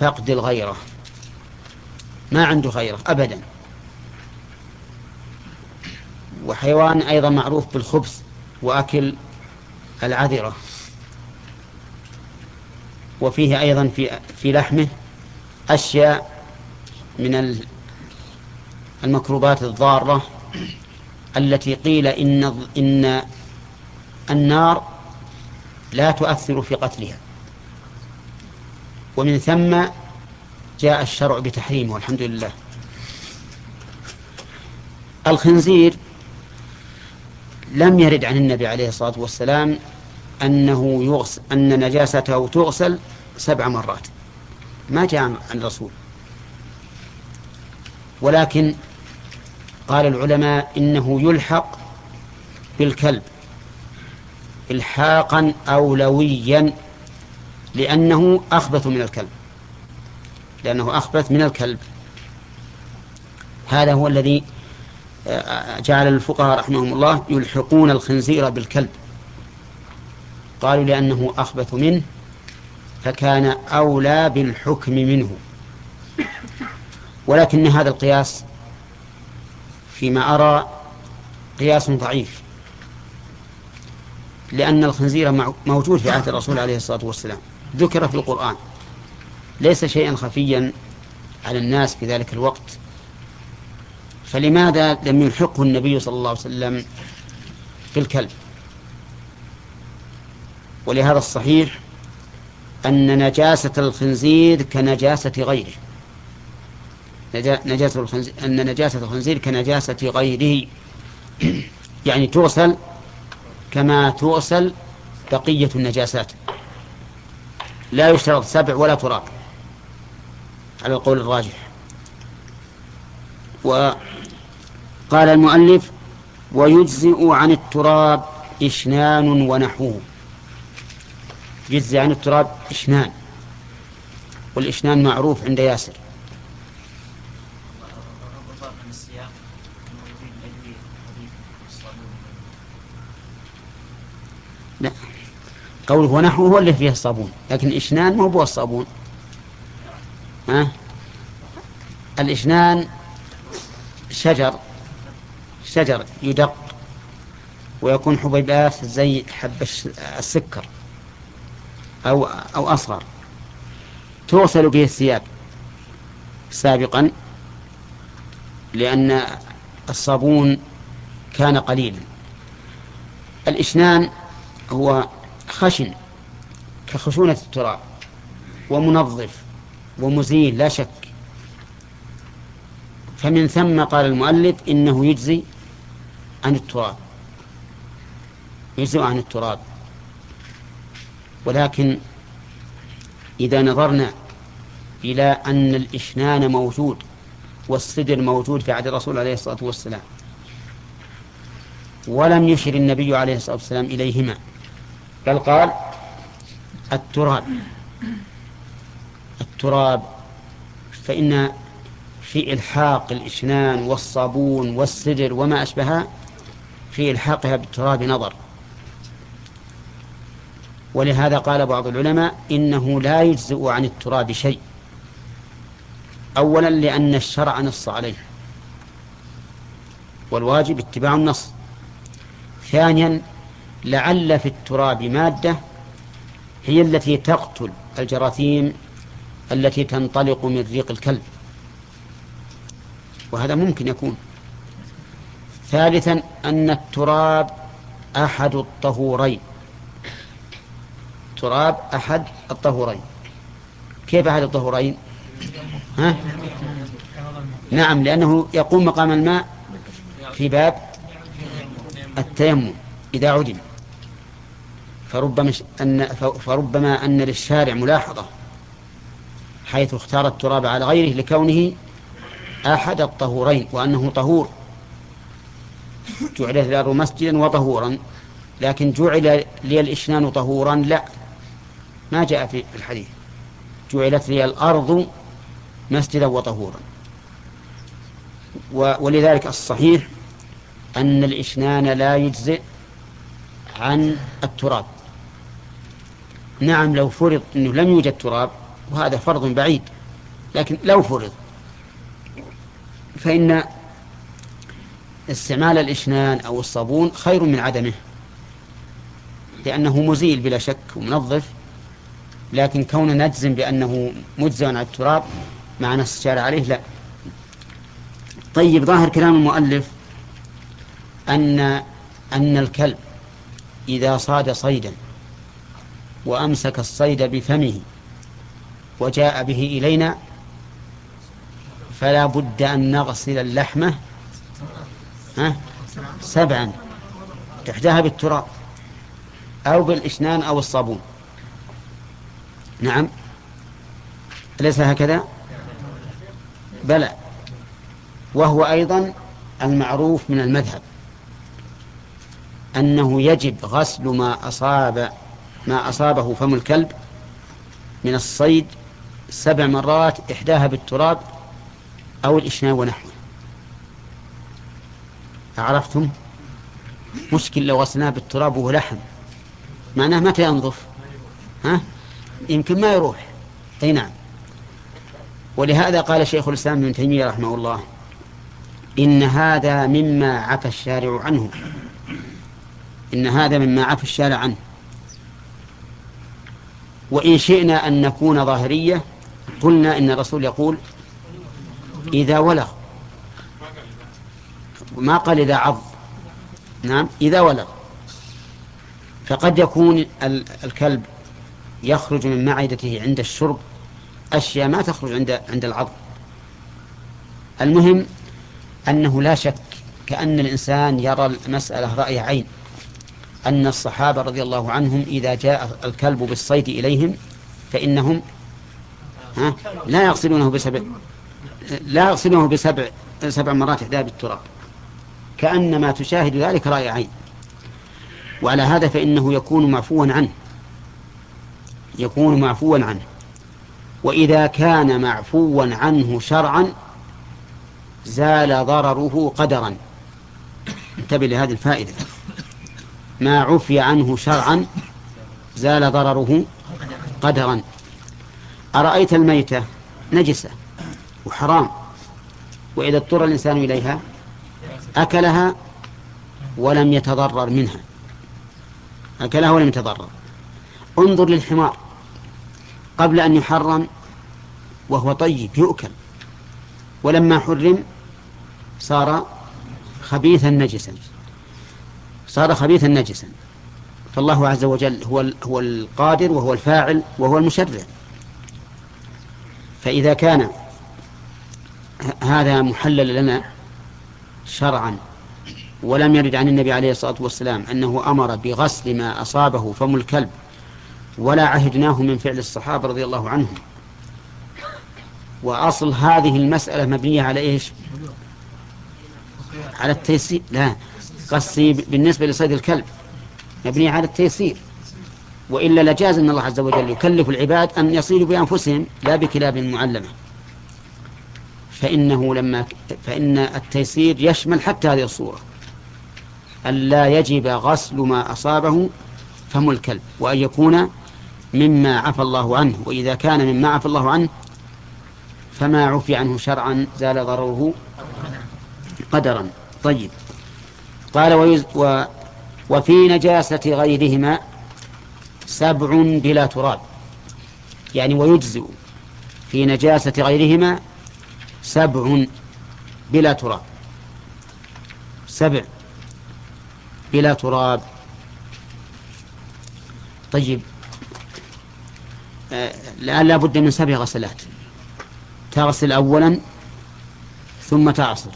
فقد الغيرة. ما عنده غيرة أبدا. وحيوان أيضا معروف بالخبث وأكل العذرة. وفيه أيضا في في لحمه أشياء من الميكروبات الضارة التي قيل إن إن النار لا تؤثر في قتلها. ومن ثم جاء الشرع بتحريمه والحمد لله. الخنزير لم يرد عن النبي عليه الصلاة والسلام أنه يغسل أن نجاسته تغسل سبع مرات. ما جاء عن الرسول. ولكن قال العلماء إنه يلحق بالكلب إلحاقا أولويا لأنه أخبث من الكلب. لأنه أخبث من الكلب. هذا هو الذي آه، جعل الفقهاء رحمهم الله يلحقون الخنزير بالكلب. قالوا لأنه أخبث منه فكان أولى بالحكم منه. ولكن هذا القياس فيما أرى قياس ضعيف. لأن الخنزير موجود في عهد الرسول عليه الصلاة والسلام. ذكر في القرآن. ليس شيئا خفيا على الناس في ذلك الوقت. فلماذا لم يلحقه النبي صلى الله عليه وسلم بالكلب ولهذا الصحيح أن نجاسة الخنزير كنجاسة غيره. نجاسة الخنزير أن نجاسة الخنزير كنجاسة غيره. يعني تغسل كما تغسل بقية النجاسات. لا يشترط سبع ولا تراب على القول الراجح. وقال المؤلف ويجزئ عن التراب إشنان ونحوه. يجزي عن التراب إشنان. والإشنان معروف عند ياسر. قوله ونحوه هو اللي فيه الصابون. لكن الإشنان ما هو الصابون. ها؟ الإشنان شجر. شجر يدق ويكون حبيبات زي حب السكر أو أو أصغر. تغسل به الثياب سابقا لأن الصابون كان قليلا. الإشنان هو خشن كخشونة التراب ومنظف ومزيل لا شك. فمن ثم قال المؤلف إنه يجزي عن التراب. يجزي عن التراب. ولكن إذا نظرنا إلى أن الإشنان موجود والصدر موجود في عهد الرسول عليه الصلاة والسلام ولم يشر النبي عليه الصلاة والسلام إليهما بل قال التراب. التراب فإن في إلحاق الإشنان والصابون والسدر وما أشبهها في إلحاقها بالتراب نظر. ولهذا قال بعض العلماء إنه لا يجزئ عن التراب شيء. أولا لأن الشرع نص عليه. والواجب اتباع النص. ثانيا لعل في التراب مادة هي التي تقتل الجراثيم التي تنطلق من ريق الكلب. وهذا ممكن يكون. ثالثا أن التراب أحد الطهورين. تراب أحد الطهورين. كيف أحد الطهورين؟ ها؟ نعم لأنه يقوم مقام الماء في باب التيمم إذا عدم. فربما أن فربما أن للشارع ملاحظة حيث اختار التراب على غيره لكونه أحد الطهورين وأنه طهور. جعلت الأرض مسجدا وطهورا لكن جعل لي الإشنان طهورا لا. ما جاء في الحديث. جعلت لي الأرض مسجدا وطهورا. ولذلك الصحيح أن الإشنان لا يجزئ عن التراب. نعم لو فرض أنه لم يوجد تراب وهذا فرض بعيد لكن لو فرض فإن استعمال الإشنان أو الصابون خير من عدمه لأنه مزيل بلا شك ومنظف لكن كون نجزم بأنه مجزى عن التراب مع نص الشارع عليه لا. طيب ظاهر كلام المؤلف أن أن الكلب إذا صاد صيدا وأمسك الصيد بفمه وجاء به إلينا فلا بد أن نغسل اللحمة ها؟ سبعا إحداها بالتراب أو بالإشنان أو الصابون. نعم. أليس هكذا؟ بلى. وهو أيضا المعروف من المذهب أنه يجب غسل ما أصاب ما أصابه فم الكلب من الصيد سبع مرات إحداها بالتراب أو الإشناء ونحوه. عرفتم؟ مشكل لو غسلناه بالتراب وهو لحم. معناه متى ينظف؟ ها؟ يمكن ما يروح. أي نعم. ولهذا قال شيخ الإسلام ابن تيمية رحمه الله إن هذا مما عفى الشارع عنه. إن هذا مما عفى الشارع عنه. وإن شئنا أن نكون ظاهرية قلنا إن الرسول يقول إذا ولغ. ما قال إذا عض نعم إذا ولغ. فقد يكون الكلب يخرج من معدته عند الشرب أشياء ما تخرج عند عند العظم المهم أنه لا شك كأن الإنسان يرى المسألة رأي عين. أن الصحابة رضي الله عنهم إذا جاء الكلب بالصيد إليهم فإنهم ها لا يغسلونه بسبع لا يغسلونه بسبع سبع مرات إحدى بالتراب كأنما تشاهد ذلك رأي عين. وعلى هذا فإنه يكون معفوا عنه يكون معفوا عنه. وإذا كان معفوا عنه شرعا زال ضرره قدرا. انتبه لهذه الفائدة. ما عفي عنه شرعا زال ضرره قدرا. أرأيت الميتة؟ نجسة وحرام. وإذا اضطر الإنسان إليها أكلها ولم يتضرر منها. أكلها ولم يتضرر. انظر للحمار. قبل أن يحرم وهو طيب يؤكل. ولما حرم صار خبيثا نجسا. صار خبيثا نجسا. فالله عز وجل هو هو القادر وهو الفاعل وهو المشرع. فإذا كان هذا محلل لنا شرعا ولم يرد عن النبي عليه الصلاة والسلام أنه أمر بغسل ما أصابه فم الكلب ولا عهدناه من فعل الصحابة رضي الله عنهم. وأصل هذه المسألة مبنية على إيش؟ على التيسير. لا. قصي بالنسبة لصيد الكلب مبنية على التيسير. وإلا لجاز أن الله عز وجل يكلف العباد أن يصيدوا بأنفسهم لا بكلاب معلمة. فإنه لما فإن التيسير يشمل حتى هذه الصورة. ألا يجب غسل ما أصابه فم الكلب وأن يكون مما عفى الله عنه. وإذا كان مما عفى الله عنه فما عفي عنه شرعا زال ضرره قدرا. طيب. قال ويز و وفي نجاسة غيرهما سبع بلا تراب. يعني ويجزئ في نجاسة غيرهما سبع بلا تراب. سبع بلا تراب. طيب. الآن لا بد من سبع غسلات. تغسل أولا ثم تعصر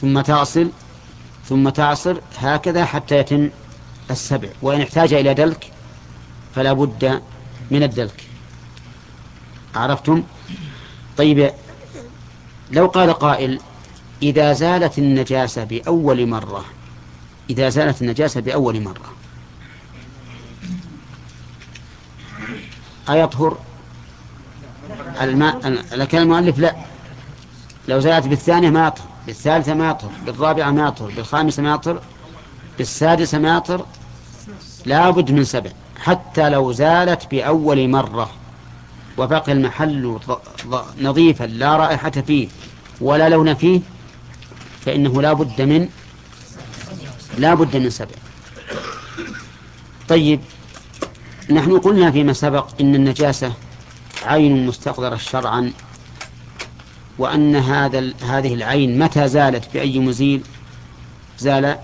ثم تغسل ثم تعصر هكذا حتى يتم السبع. وإن احتاج إلى دلك فلا بد من الدلك. عرفتم؟ طيب لو قال قائل إذا زالت النجاسة بأول مرة إذا زالت النجاسة بأول مرة أيطهر؟ الماء لكن المؤلف لا. لو زالت بالثانية ما يطهر. بالثالثة ما بالرابعة ما بالخامسة ما بالسادسة ما يطهر لا بد من سبع حتى لو زالت بأول مرة وبقي المحل نظيفا لا رائحة فيه ولا لون فيه فإنه لا بد من لا بد من سبع. طيب نحن قلنا فيما سبق إن النجاسة عين مستقدرة شرعا. وأن هذا هذه العين متى زالت بأي مزيل زال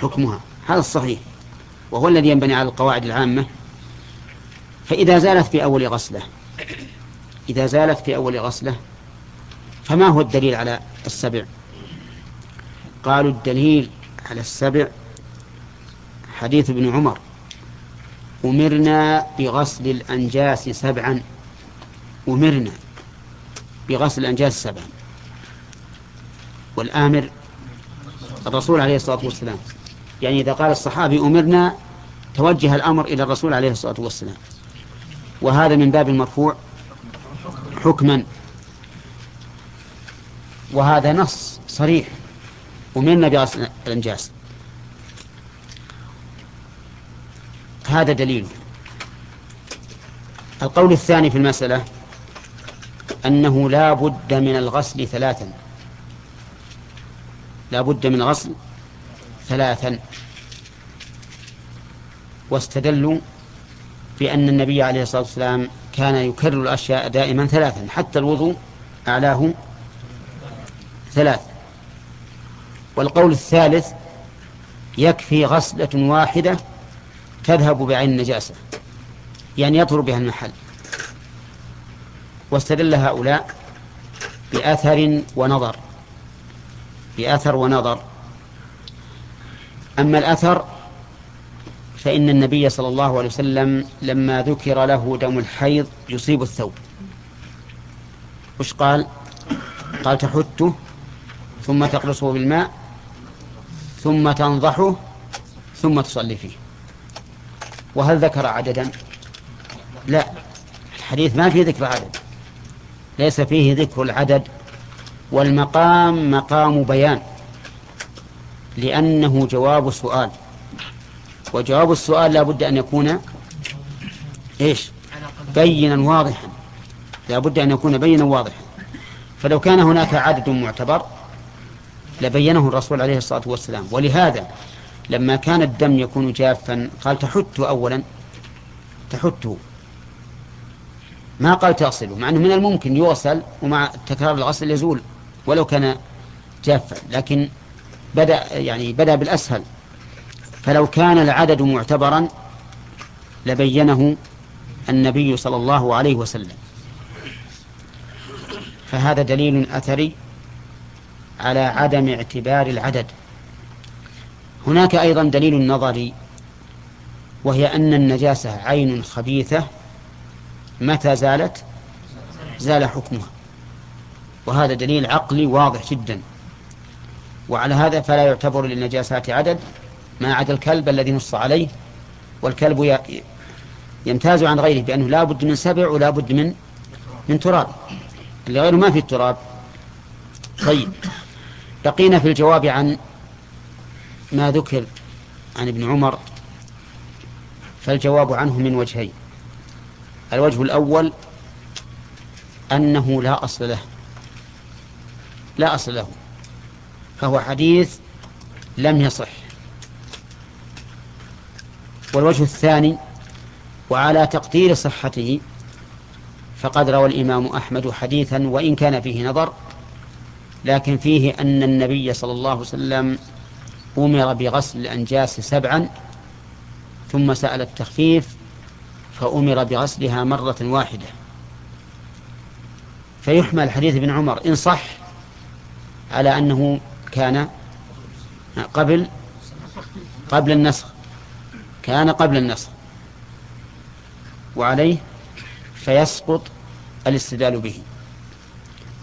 حكمها. هذا الصحيح. وهو الذي ينبني على القواعد العامة. فإذا زالت في أول غسلة إذا زالت في أول غسلة فما هو الدليل على السبع؟ قالوا الدليل على السبع حديث ابن عمر. أمرنا بغسل الأنجاس سبعا. أمرنا. بغسل الأنجاس سبعا والآمر الرسول عليه الصلاة والسلام. يعني إذا قال الصحابي أمرنا توجه الأمر إلى الرسول عليه الصلاة والسلام. وهذا من باب المرفوع حكما. وهذا نص صريح. أمرنا بغسل الأنجاس هذا دليل. القول الثاني في المسألة أنه لا بد من الغسل ثلاثا. لا بد من غسل ثلاثا. واستدلوا بأن النبي عليه الصلاة والسلام كان يكرر الأشياء دائما ثلاثا حتى الوضوء أعلاه ثلاث. والقول الثالث يكفي غسلة واحدة تذهب بعين النجاسة يعني يطهر بها المحل. واستدل هؤلاء بأثر ونظر. بأثر ونظر. أما الأثر فإن النبي صلى الله عليه وسلم لما ذكر له دم الحيض يصيب الثوب. وش قال؟ قال تحته ثم تقلصه بالماء ثم تنضحه ثم تصلي فيه. وهل ذكر عددا؟ لا. الحديث ما فيه ذكر عدد. ليس فيه ذكر العدد والمقام مقام بيان لأنه جواب سؤال وجواب السؤال لا بد أن يكون إيش؟ بينا واضحا. لا بد أن يكون بينا واضحا. فلو كان هناك عدد معتبر لبينه الرسول عليه الصلاة والسلام. ولهذا لما كان الدم يكون جافا قال تحته أولا تحته ما قال تغسله مع أنه من الممكن يغسل ومع تكرار الغسل يزول ولو كان جافا لكن بدأ يعني بدأ بالأسهل. فلو كان العدد معتبرا لبينه النبي صلى الله عليه وسلم. فهذا دليل أثري على عدم اعتبار العدد. هناك أيضا دليل نظري وهي أن النجاسة عين خبيثة متى زالت؟ زال حكمها. وهذا دليل عقلي واضح جدا. وعلى هذا فلا يعتبر للنجاسات عدد ما عدا الكلب الذي نص عليه. والكلب يمتاز عن غيره بأنه لا بد من سبع ولا بد من من تراب. اللي غيره ما في التراب. طيب. بقينا في الجواب عن ما ذكر عن ابن عمر فالجواب عنه من وجهين. الوجه الأول أنه لا أصل له. لا أصل له. فهو حديث لم يصح. والوجه الثاني وعلى تقدير صحته فقد روى الإمام أحمد حديثا وإن كان فيه نظر لكن فيه أن النبي صلى الله عليه وسلم أمر بغسل الأنجاس سبعا ثم سأل التخفيف فأمر بغسلها مرة واحدة. فيحمل حديث ابن عمر إن صح على أنه كان قبل قبل النسخ كان قبل النسخ. وعليه فيسقط الاستدلال به.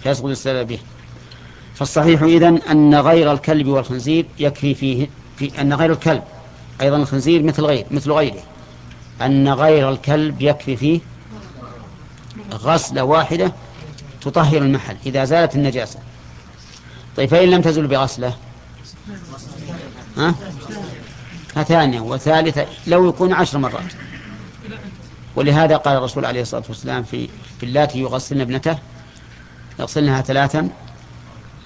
فيسقط الاستدلال به. فالصحيح إذن أن غير الكلب والخنزير يكفي فيه في أن غير الكلب أيضا الخنزير مثل غير مثل غيره. أن غير الكلب يكفي فيه غسلة واحدة تطهر المحل إذا زالت النجاسة. طيب فإن لم تزل بغسلة؟ ها؟ ثانية وثالثة لو يكون عشر مرات. ولهذا قال الرسول عليه الصلاة والسلام في في اللاتي يغسلن ابنته يغسلنها ثلاثا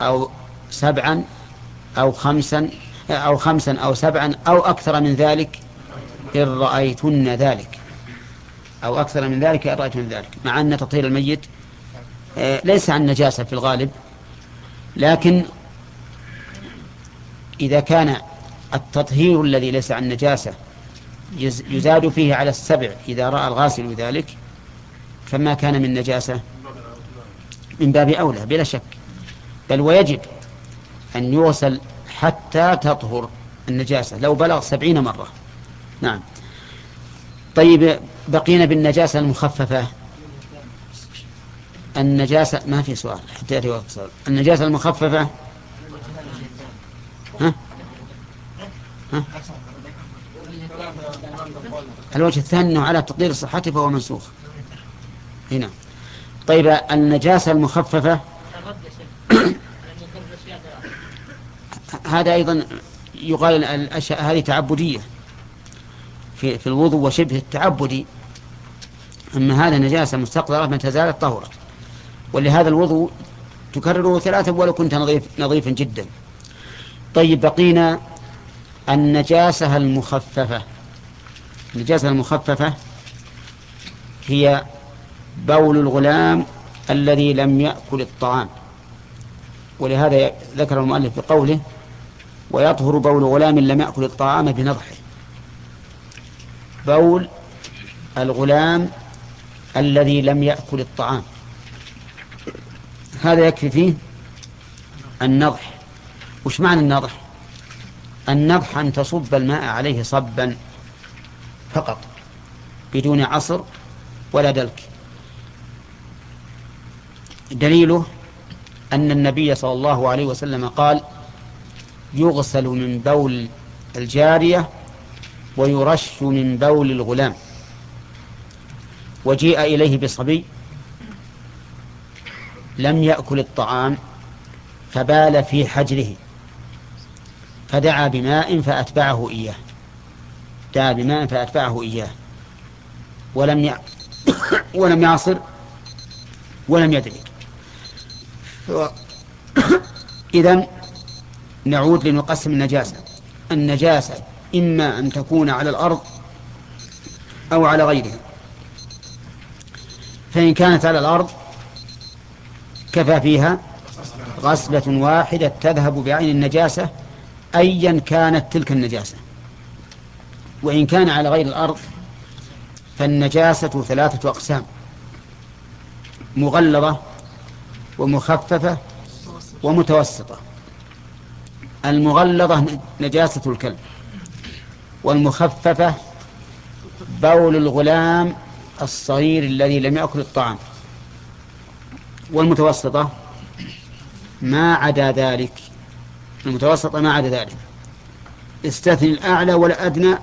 أو سبعا أو خمسا أو خمسا أو سبعا أو أكثر من ذلك إن رأيتن ذلك. أو أكثر من ذلك إن رأيتن ذلك. مع أن تطهير الميت آه، ليس عن نجاسة في الغالب. لكن إذا كان التطهير الذي ليس عن نجاسة يزاد فيه على السبع إذا رأى الغاسل ذلك فما كان من نجاسة؟ من باب أولى بلا شك. بل ويجب أن يغسل حتى تطهر النجاسة. لو بلغ سبعين مرة. نعم. طيب بقينا بالنجاسة المخففة. النجاسة ما في سؤال حتى يأتي وقت النجاسة المخففة؟ ها؟ ها؟ الوجه الثاني أنه على تقدير صحته فهو منسوخ. هنا طيب النجاسة المخففة؟ هذا أيضا يقال الأشياء هذه تعبدية. في, في الوضوء وشبه التعبدي أما هذا نجاسة مستقدرة من تزالت طهرت ولهذا الوضوء تكرره ثلاثة ولو كنت نظيف نظيفا جدا. طيب بقينا النجاسة المخففة. النجاسة المخففة هي بول الغلام الذي لم يأكل الطعام. ولهذا ذكر المؤلف بقوله ويطهر بول غلام لم يأكل الطعام بنضحه. بول الغلام الذي لم يأكل الطعام. هذا يكفي فيه النضح. وش معنى النضح؟ النضح أن تصب الماء عليه صبا فقط بدون عصر ولا دلك. دليله أن النبي صلى الله عليه وسلم قال يغسل من بول الجارية ويرش من بول الغلام. وجيء إليه بصبي. لم يأكل الطعام فبال في حجره. فدعا بماء فأتبعه إياه. دعا بماء فأتبعه إياه. ولم ي... ولم يعصر ولم يدري. إذا نعود لنقسم النجاسة. النجاسة إما أن تكون على الأرض أو على غيرها. فإن كانت على الأرض كفى فيها غسلة واحدة تذهب بعين النجاسة أيا كانت تلك النجاسة. وإن كان على غير الأرض فالنجاسة ثلاثة أقسام مغلظة ومخففة ومتوسطة. المغلظة نجاسة الكلب. والمخففة بول الغلام الصغير الذي لم يأكل الطعام. والمتوسطة ما عدا ذلك. المتوسطة ما عدا ذلك. استثني الأعلى والأدنى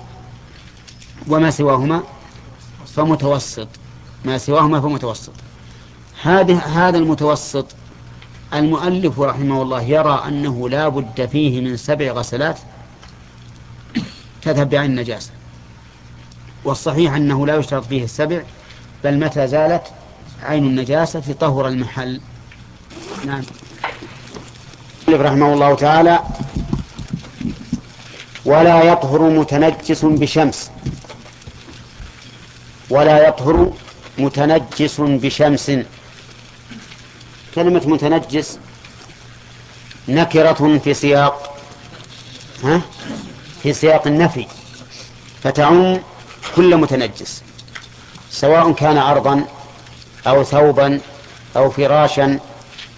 وما سواهما فمتوسط. ما سواهما فمتوسط. هذا هذا المتوسط المؤلف رحمه الله يرى أنه لا بد فيه من سبع غسلات تذهب بعين النجاسة. والصحيح أنه لا يشترط فيه السبع بل متى زالت عين النجاسة طهر المحل. نعم. رحمه الله تعالى ولا يطهر متنجس بشمس. ولا يطهر متنجس بشمس. كلمة متنجس نكرة في سياق. ها؟ في سياق النفي فتعم كل متنجس سواء كان أرضا أو ثوبا أو فراشا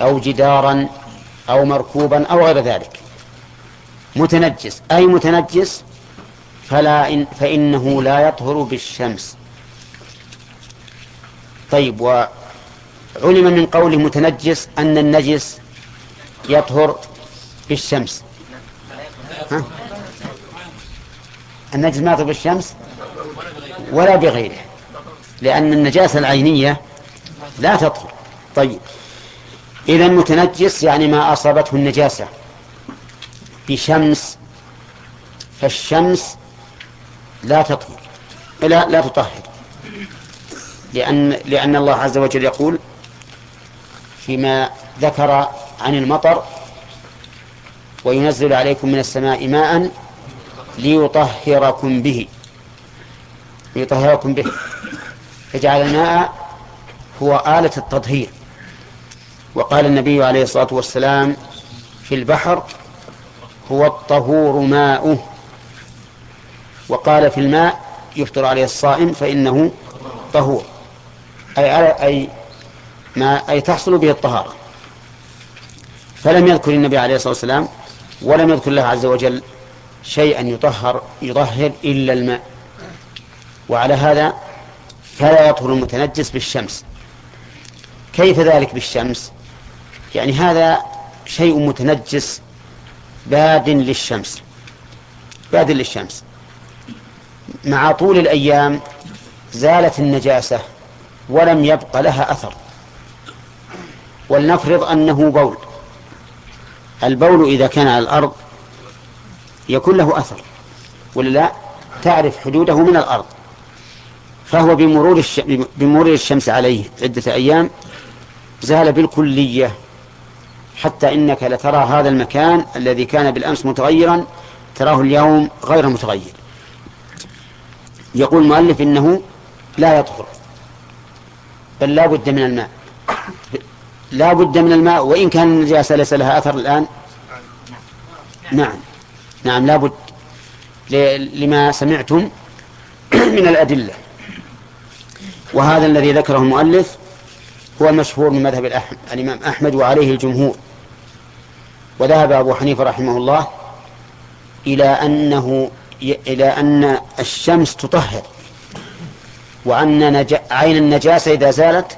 أو جدارا أو مركوبا أو غير ذلك. متنجس أي متنجس؟ فلا إن فإنه لا يطهر بالشمس. طيب وعلم من قوله متنجس أن النجس يطهر بالشمس. ها؟ النجس ما بالشمس ولا بغيره لأن النجاسة العينية لا تطهر طيب. إذا متنجس يعني ما أصابته النجاسة. بشمس فالشمس لا تطهر لا لا تطهر. لأن لأن الله عز وجل يقول فيما ذكر عن المطر وينزل عليكم من السماء ماء ليطهركم به. ليطهركم به. فجعل الماء هو آلة التطهير. وقال النبي عليه الصلاة والسلام في البحر هو الطهور ماؤه. وقال في الماء يفطر عليه الصائم فإنه طهور. أي أي ما أي تحصل به الطهارة. فلم يذكر النبي عليه الصلاة والسلام ولم يذكر الله عز وجل شيئا يطهر يطهر إلا الماء. وعلى هذا فلا يطهر المتنجس بالشمس. كيف ذلك بالشمس؟ يعني هذا شيء متنجس باد للشمس. باد للشمس. مع طول الأيام زالت النجاسة ولم يبق لها أثر. ولنفرض أنه بول. البول إذا كان على الأرض يكون له أثر ولا لا؟ تعرف حدوده من الأرض فهو بمرور, الش... بمرور الشمس عليه عدة أيام زال بالكلية حتى إنك لترى هذا المكان الذي كان بالأمس متغيرا تراه اليوم غير متغير. يقول المؤلف إنه لا يطهر بل لا بد من الماء. لا بد من الماء وإن كان النجاسة ليس لها أثر الآن؟ نعم. نعم لا بد لما سمعتم من الأدلة. وهذا الذي ذكره المؤلف هو المشهور من مذهب الإمام أحمد وعليه الجمهور. وذهب أبو حنيفة رحمه الله إلى أنه إلى أن الشمس تطهر وأن نج... عين النجاسة إذا زالت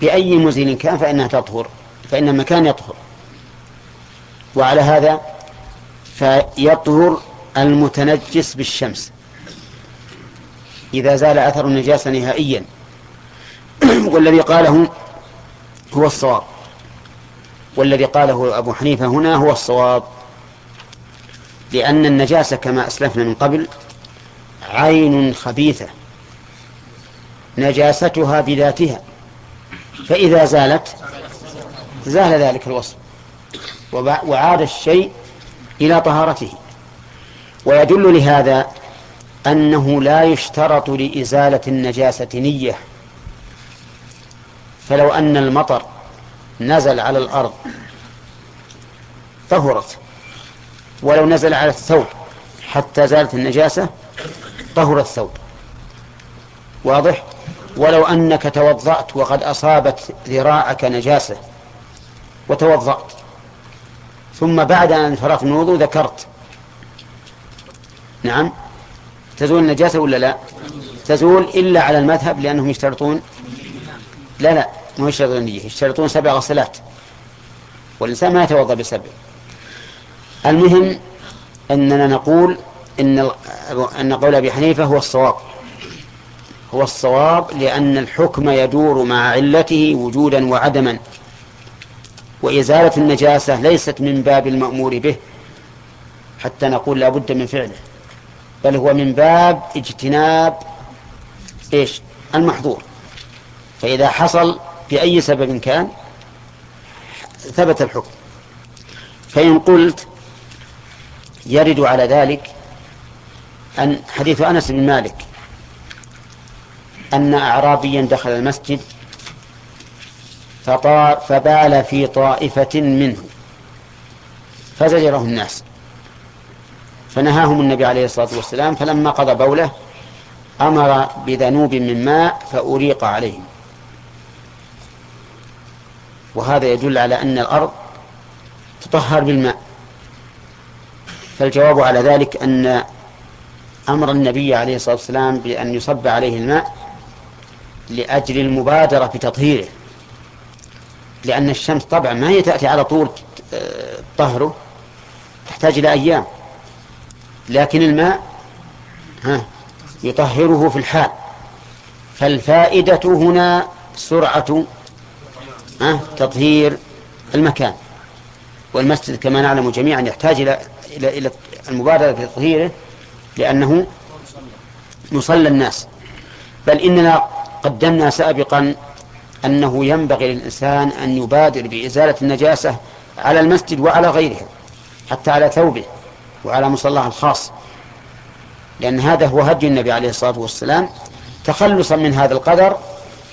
بأي مزيل كان فإنها تطهر فإن المكان يطهر. وعلى هذا فيطهر المتنجس بالشمس. إذا زال أثر النجاسة نهائيا. والذي قاله هو الصواب. والذي قاله أبو حنيفة هنا هو الصواب. لأن النجاسة كما أسلفنا من قبل عين خبيثة. نجاستها بذاتها. فإذا زالت زال ذلك الوصف. وعاد الشيء إلى طهارته. ويدل لهذا أنه لا يشترط لإزالة النجاسة نية. فلو أن المطر نزل على الأرض طهرت. ولو نزل على الثوب حتى زالت النجاسة طهر الثوب. واضح؟ ولو أنك توضأت وقد أصابت ذراعك نجاسة وتوضأت. ثم بعد أن فرغت من الوضوء ذكرت. نعم. تزول النجاسة ولا لا؟ تزول إلا على المذهب لأنهم يشترطون. لا لا مو يشترطون النية يشترطون سبع غسلات. والإنسان ما يتوضأ بسبع. المهم أننا نقول إن أن قول أبي حنيفة هو الصواب. هو الصواب لأن الحكم يدور مع علته وجودا وعدما. وإزالة النجاسة ليست من باب المأمور به حتى نقول لا بد من فعله بل هو من باب اجتناب إيش؟ المحظور. فإذا حصل بأي سبب كان ثبت الحكم. فإن قلت يرد على ذلك أن حديث أنس بن مالك أن أعرابيا دخل المسجد فبال في طائفة منه فزجره الناس. فنهاهم النبي عليه الصلاة والسلام فلما قضى بوله أمر بذنوب من ماء فأريق عليهم. وهذا يدل على أن الأرض تطهر بالماء. فالجواب على ذلك أن أمر النبي عليه الصلاة والسلام بأن يصب عليه الماء لأجل المبادرة بتطهيره. لأن الشمس طبعا ما هي تأتي على طول آه، طهره تحتاج إلى أيام. لكن الماء ها يطهره في الحال. فالفائدة هنا سرعة تطهير المكان. والمسجد كما نعلم جميعا يحتاج إلى إلى إلى المبادرة في تطهيره لأنه مصلى الناس. بل إننا قدمنا سابقا أنه ينبغي للإنسان أن يبادر بإزالة النجاسة على المسجد وعلى غيره حتى على ثوبه وعلى مصلاه الخاص. لأن هذا هو هدي النبي عليه الصلاة والسلام تخلصا من هذا القدر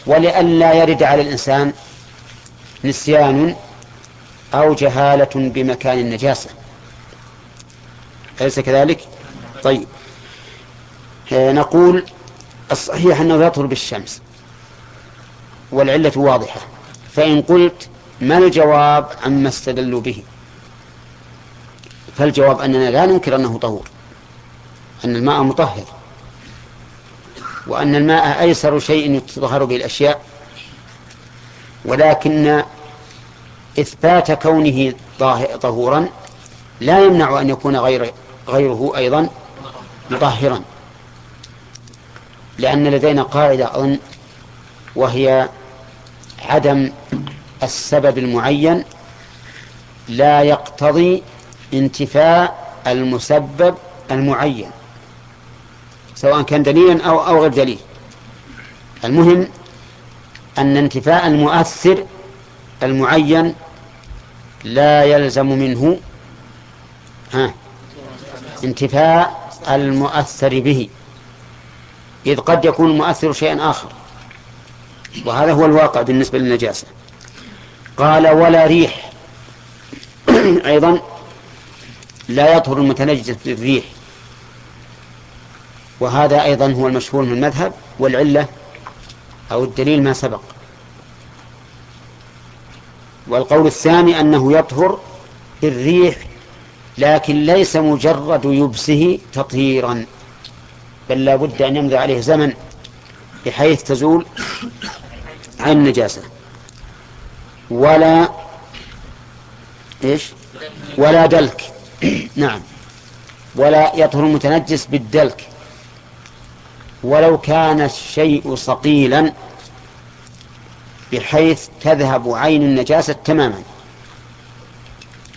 ولئلا يرد على الإنسان نسيان أو جهالة بمكان النجاسة. أليس كذلك؟ طيب. آه، نقول الصحيح أنه يطهر بالشمس. والعلة واضحة. فإن قلت ما الجواب عما استدلوا به؟ فالجواب أننا لا ننكر أنه طهور أن الماء مطهر وأن الماء أيسر شيء يتطهر به الأشياء ولكن إثبات كونه طهورا لا يمنع أن يكون غير غيره أيضا مطهرا لأن لدينا قاعدة أظن وهي عدم السبب المعين لا يقتضي انتفاء المسبب المعين سواء كان دليلا أو, أو غير دليل. المهم أن انتفاء المؤثر المعين لا يلزم منه ها انتفاء المؤثر به إذ قد يكون المؤثر شيئا آخر. وهذا هو الواقع بالنسبة للنجاسة. قال ولا ريح. أيضا لا يطهر المتنجس بالريح. وهذا أيضا هو المشهور من المذهب والعلة أو الدليل ما سبق. والقول الثاني أنه يطهر بالريح لكن ليس مجرد يبسه تطهيرا بل لا بد أن يمضي عليه زمن. بحيث تزول عن النجاسة. ولا إيش؟ ولا دلك. نعم. ولا يطهر المتنجس بالدلك. ولو كان الشيء صقيلا بحيث تذهب عين النجاسة تماما.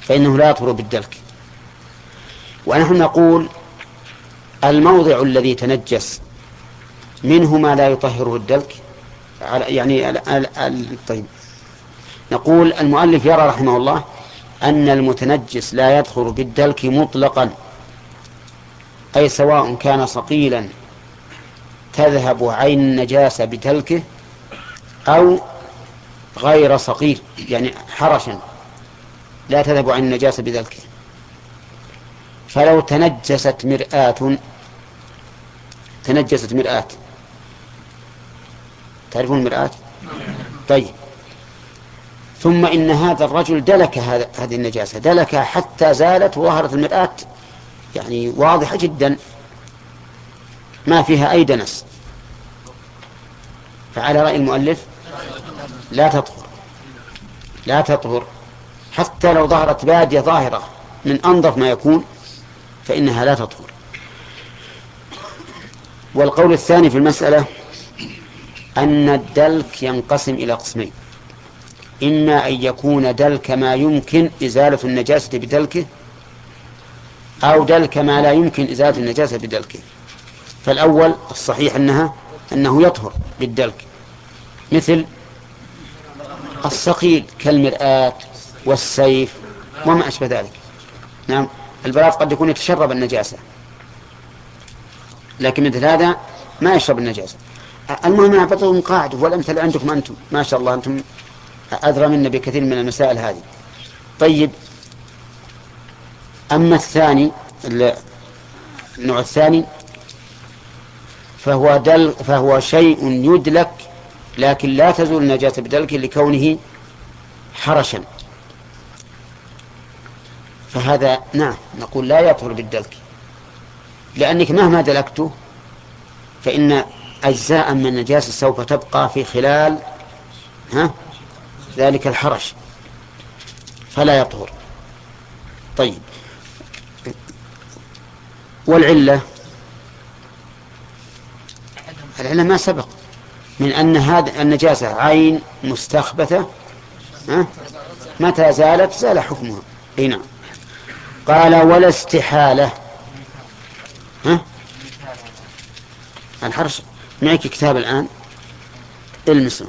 فإنه لا يطهر بالدلك. ونحن نقول الموضع الذي تنجس منه ما لا يطهره الدلك. يعني طيب. نقول المؤلف يرى رحمه الله أن المتنجس لا يدخل بالدلك مطلقا أي سواء كان صقيلا تذهب عين النجاسة بدلكه أو غير صقيل يعني حرشا لا تذهب عين النجاسة بدلكه. فلو تنجست مرآة تنجست مرآة تعرفون المرآة؟ طيب. ثم إن هذا الرجل دلك هذه النجاسة دلك حتى زالت وظهرت المرآة يعني واضحة جدا. ما فيها أي دنس. فعلى رأي المؤلف لا تطهر. لا تطهر. حتى لو ظهرت بادية ظاهرة من أنظف ما يكون فإنها لا تطهر. والقول الثاني في المسألة أن الدلك ينقسم إلى قسمين. إما أن يكون دلك ما يمكن إزالة النجاسة بدلكه أو دلك ما لا يمكن إزالة النجاسة بدلكه. فالأول الصحيح أنها أنه يطهر بالدلك. مثل الصقيل كالمرآة والسيف وما أشبه ذلك. نعم البراز قد يكون يتشرب النجاسة لكن مثل هذا ما يشرب النجاسة. المهم أنا بعطيكم قاعدة والأمثل عندكم أنتم؟ ما شاء الله أنتم أدرى منا بكثير من المسائل هذه. طيب أما الثاني النوع الثاني فهو دل فهو شيء يدلك لكن لا تزول النجاسة بدلك لكونه حرشا. فهذا نعم نقول لا يطهر بالدلك. لأنك مهما دلكته فإن أجزاء من النجاسة سوف تبقى في خلال ها ذلك الحرش فلا يطهر. طيب. والعلة. العلة ما سبق من أن هذه النجاسة عين مستخبثة ها؟ متى زالت؟ زال حكمها. أي نعم. قال ولا استحالة. ها؟ الحرش معك كتاب الآن؟ المسه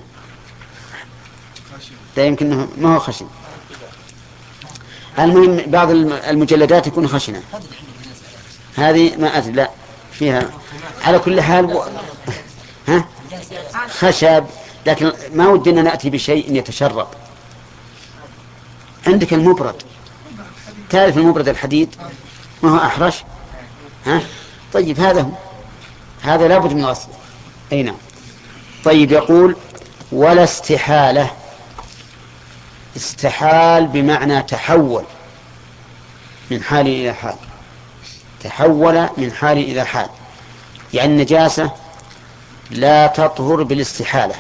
لا يمكن ما هو خشن. المهم بعض المجلدات يكون خشنة. هذه ما أدري لا فيها على كل حال و... ها؟ خشب لكن ما ودنا نأتي بشيء يتشرب. عندك المبرد. تعرف المبرد الحديد؟ ما هو أحرش؟ ها؟ طيب هذا هو. هذا لابد من غسله أي نعم. طيب يقول ولا استحالة. استحال بمعنى تحول من حال إلى حال. تحول من حال إلى حال. يعني النجاسة لا تطهر بالاستحالة.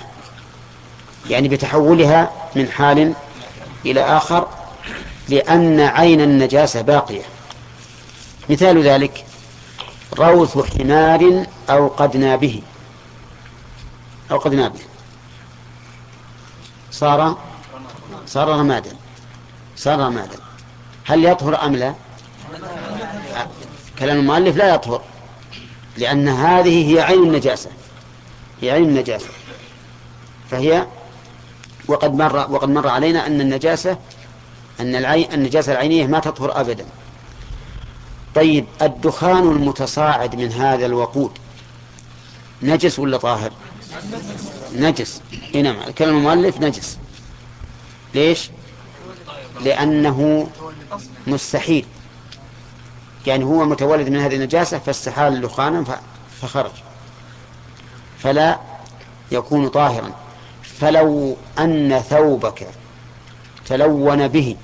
يعني بتحولها من حال إلى آخر لأن عين النجاسة باقية. مثال ذلك روث حمار أوقدنا به. أوقدنا به صار صار رمادا صار رمادا هل يطهر أم لا؟ كلام المؤلف لا يطهر لأن هذه هي عين النجاسة. هي عين النجاسة. فهي وقد مر وقد مر علينا أن النجاسة أن العين النجاسة العينية ما تطهر أبدا. طيب الدخان المتصاعد من هذا الوقود نجس ولا طاهر؟ نجس. نعم كلام المؤلف نجس. ليش؟ لأنه مستحيل. يعني هو متولد من هذه النجاسة فاستحال دخانا فخرج. فلا يكون طاهرا. فلو أن ثوبك تلون به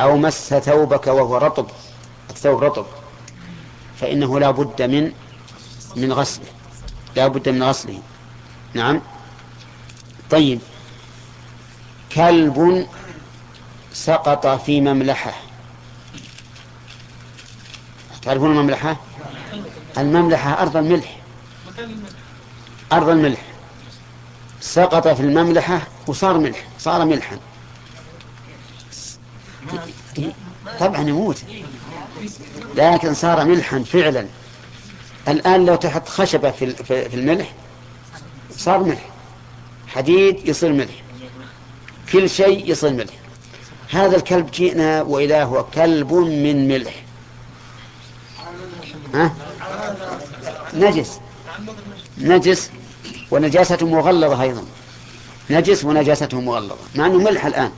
أو مس ثوبك وهو رطب الثوب رطب فإنه لا بد من من غسله. لا بد من غسله نعم. طيب. كلب سقط في مملحة. تعرفون المملحة؟ المملحة أرض الملح. أرض الملح. سقط في المملحة وصار ملح صار ملحا. طبعا يموت. لكن صار ملحا فعلا. الآن لو تحط خشبة في الملح صار ملح. حديد يصير ملح. كل شيء يصير ملح. هذا الكلب جئنا وإذا هو كلب من ملح. ها؟ نجس. نجس ونجاسته مغلظة أيضا. نجس ونجاسته مغلظة. مع أنه ملح الآن.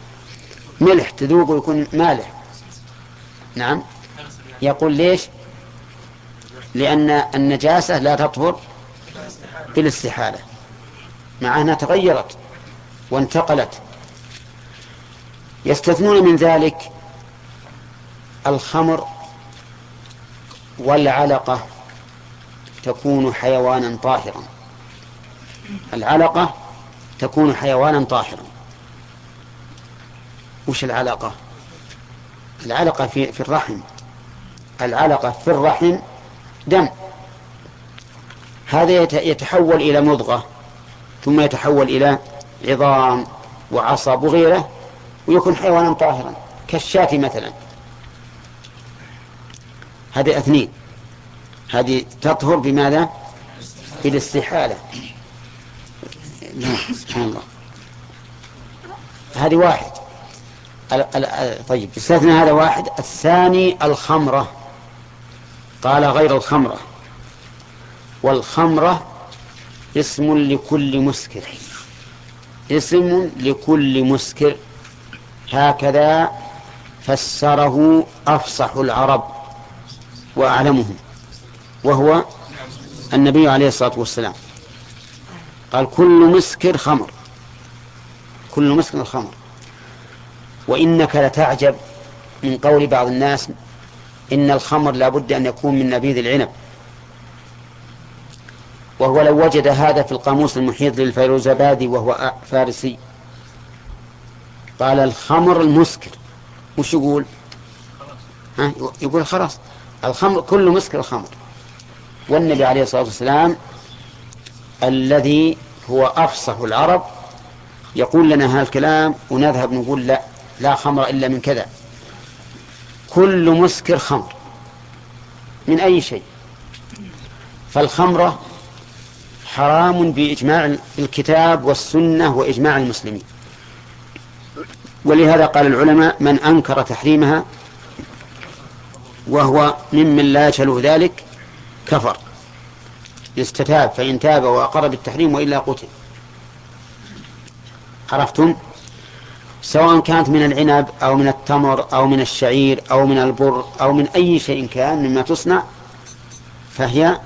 ملح تذوق ويكون مالح. نعم. يقول ليش؟ لأن النجاسة لا تطهر بالاستحالة مع أنها تغيرت وانتقلت. يستثنون من ذلك الخمر والعلقة تكون حيوانا طاهرا. العلقة تكون حيوانا طاهرا. وش العلقة؟ العلقة في, في الرحم. العلقة في الرحم دم. هذا يتحول إلى مضغة ثم يتحول إلى عظام وعصب وغيره ويكون حيوانا طاهرا كالشاة مثلا. هذه أثنين. هذه تطهر بماذا؟ بالاستحالة. نعم سبحان الله. هذه واحد. طيب استثنى هذا واحد. الثاني الخمرة. قال غير الخمرة. والخمرة اسم لكل مسكر. اسم لكل مسكر. هكذا فسره أفصح العرب وأعلمهم وهو النبي عليه الصلاة والسلام. قال كل مسكر خمر. كل مسكر خمر. وإنك لتعجب من قول بعض الناس إن الخمر لا بد أن يكون من نبيذ العنب. وهو لو وجد هذا في القاموس المحيط للفيروزبادي وهو فارسي. قال الخمر المسكر. وش يقول؟ ها؟ يقول خلاص. الخمر كل مسكر خمر والنبي عليه الصلاة والسلام الذي هو أفصح العرب يقول لنا هذا الكلام ونذهب نقول لا لا خمر إلا من كذا. كل مسكر خمر. من أي شيء؟ فالخمرة حرام بإجماع الكتاب والسنة وإجماع المسلمين. ولهذا قال العلماء من أنكر تحريمها وهو ممن لا يشله ذلك كفر. يستتاب فإن تاب وأقر بالتحريم وإلا قتل. عرفتم؟ سواء كانت من العنب أو من التمر أو من الشعير أو من البر أو من أي شيء كان مما تصنع فهي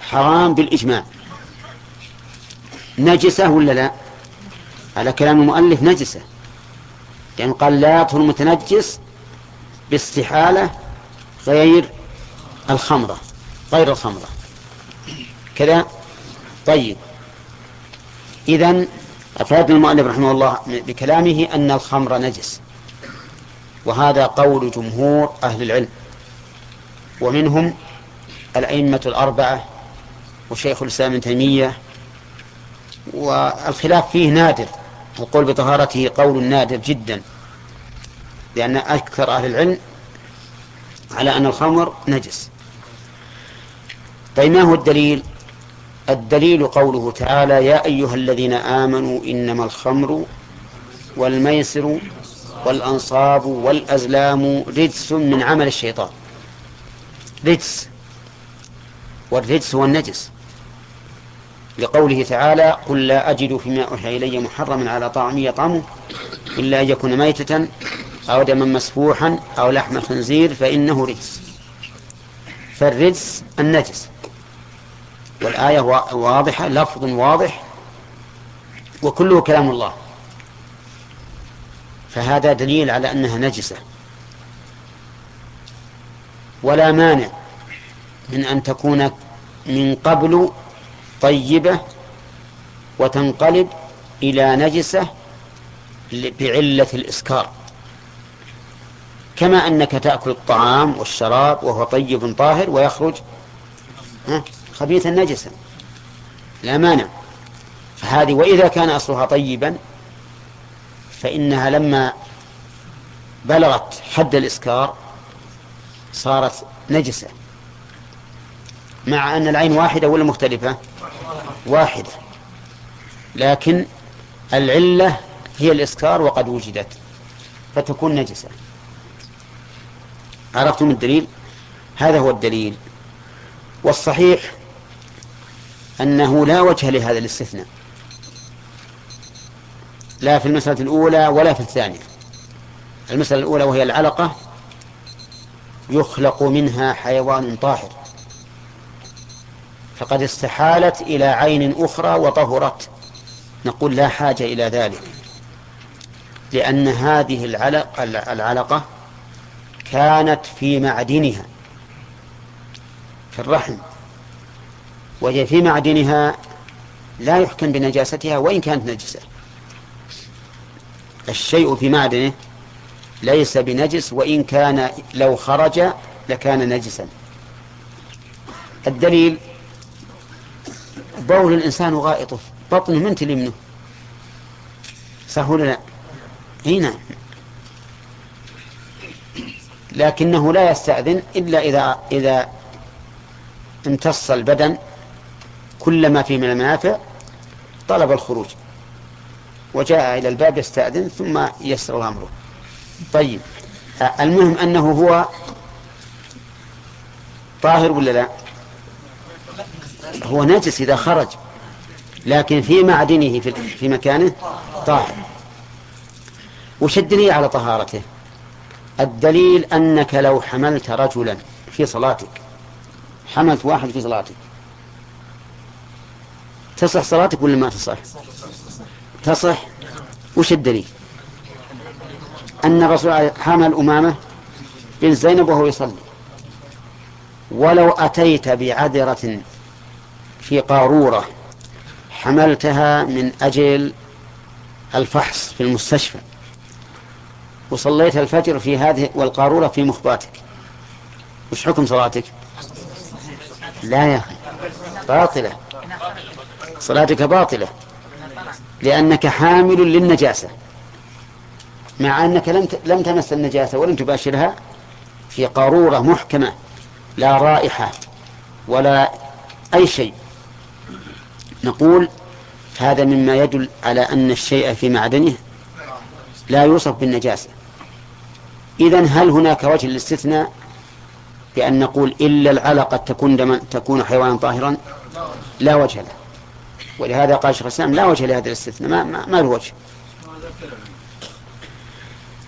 حرام بالإجماع. نجسة ولا لا؟ على كلام المؤلف نجسة. يعني قال لا يطهر المتنجس باستحالة غير الخمرة غير الخمرة. كذا؟ طيب. إذن أفاد المؤلف رحمه الله بكلامه أن الخمر نجس وهذا قول جمهور أهل العلم ومنهم الأئمة الأربعة وشيخ الإسلام ابن تيمية والخلاف فيه نادر القول بطهارته قول نادر جدا لأن أكثر أهل العلم على أن الخمر نجس. طيب ما هو الدليل؟ الدليل قوله تعالى يا أيها الذين آمنوا إنما الخمر والميسر والأنصاب والأزلام رجس من عمل الشيطان. رجس والرجس هو النجس. لقوله تعالى قل لا أجد فيما أوحي إلي محرما على طعام يطعمه إلا أن يكون ميتة أو دما مسفوحا أو لحم خنزير فإنه رجس. فالرجس النجس. والآية واضحة لفظ واضح وكله كلام الله. فهذا دليل على أنها نجسة. ولا مانع من أن تكون من قبل طيبة وتنقلب إلى نجسة بعلة الإسكار. كما أنك تأكل الطعام والشراب وهو طيب طاهر ويخرج خبيثا نجسا لا مانع. فهذه وإذا كان أصلها طيبا فإنها لما بلغت حد الإسكار صارت نجسة. مع أن العين واحدة ولا مختلفة؟ واحدة. لكن العلة هي الإسكار وقد وجدت فتكون نجسة. عرفتم الدليل؟ هذا هو الدليل. والصحيح أنه لا وجه لهذا الاستثناء. لا في المسألة الأولى ولا في الثانية. المسألة الأولى وهي العلقة يخلق منها حيوان طاهر. فقد استحالت إلى عين أخرى وطهرت. نقول لا حاجة إلى ذلك. لأن هذه العلق العلقة كانت في معدنها في الرحم. وهي في معدنها لا يحكم بنجاستها وإن كانت نجسة. الشيء في معدنه ليس بنجس وإن كان لو خرج لكان نجسا. الدليل بول الإنسان وغائطه بطنه من تلي منه صح ولا لا؟ إي نعم. لكنه لا يستأذن إلا إذا إذا امتص البدن كل ما فيه من المنافع طلب الخروج. وجاء إلى الباب يستأذن ثم يسر أمره. طيب المهم أنه هو طاهر ولا لا؟ هو نجس إذا خرج لكن في معدنه في مكانه طاهر. وش الدليل على طهارته؟ الدليل أنك لو حملت رجلا في صلاتك حملت واحد في صلاتك تصح صلاتك ولا ما تصح؟ تصح. وش الدليل؟ أن الرسول حمل أمامة بن زينب وهو يصلي. ولو أتيت بعذرة في قارورة حملتها من أجل الفحص في المستشفى وصليت الفجر في هذه والقارورة في مخباتك وش حكم صلاتك؟ لا يا أخي باطلة. صلاتك باطلة. لأنك حامل للنجاسة. مع أنك لم لم تمس النجاسة ولم تباشرها في قارورة محكمة لا رائحة ولا أي شيء. نقول هذا مما يدل على أن الشيء في معدنه لا يوصف بالنجاسة. إذا هل هناك وجه للاستثناء بأن نقول إلا العلقة تكون تكون حيوانا طاهرا؟ لا وجه له. ولهذا قال شيخ الإسلام لا وجه لهذا الاستثناء ما, ما, ما له وجه.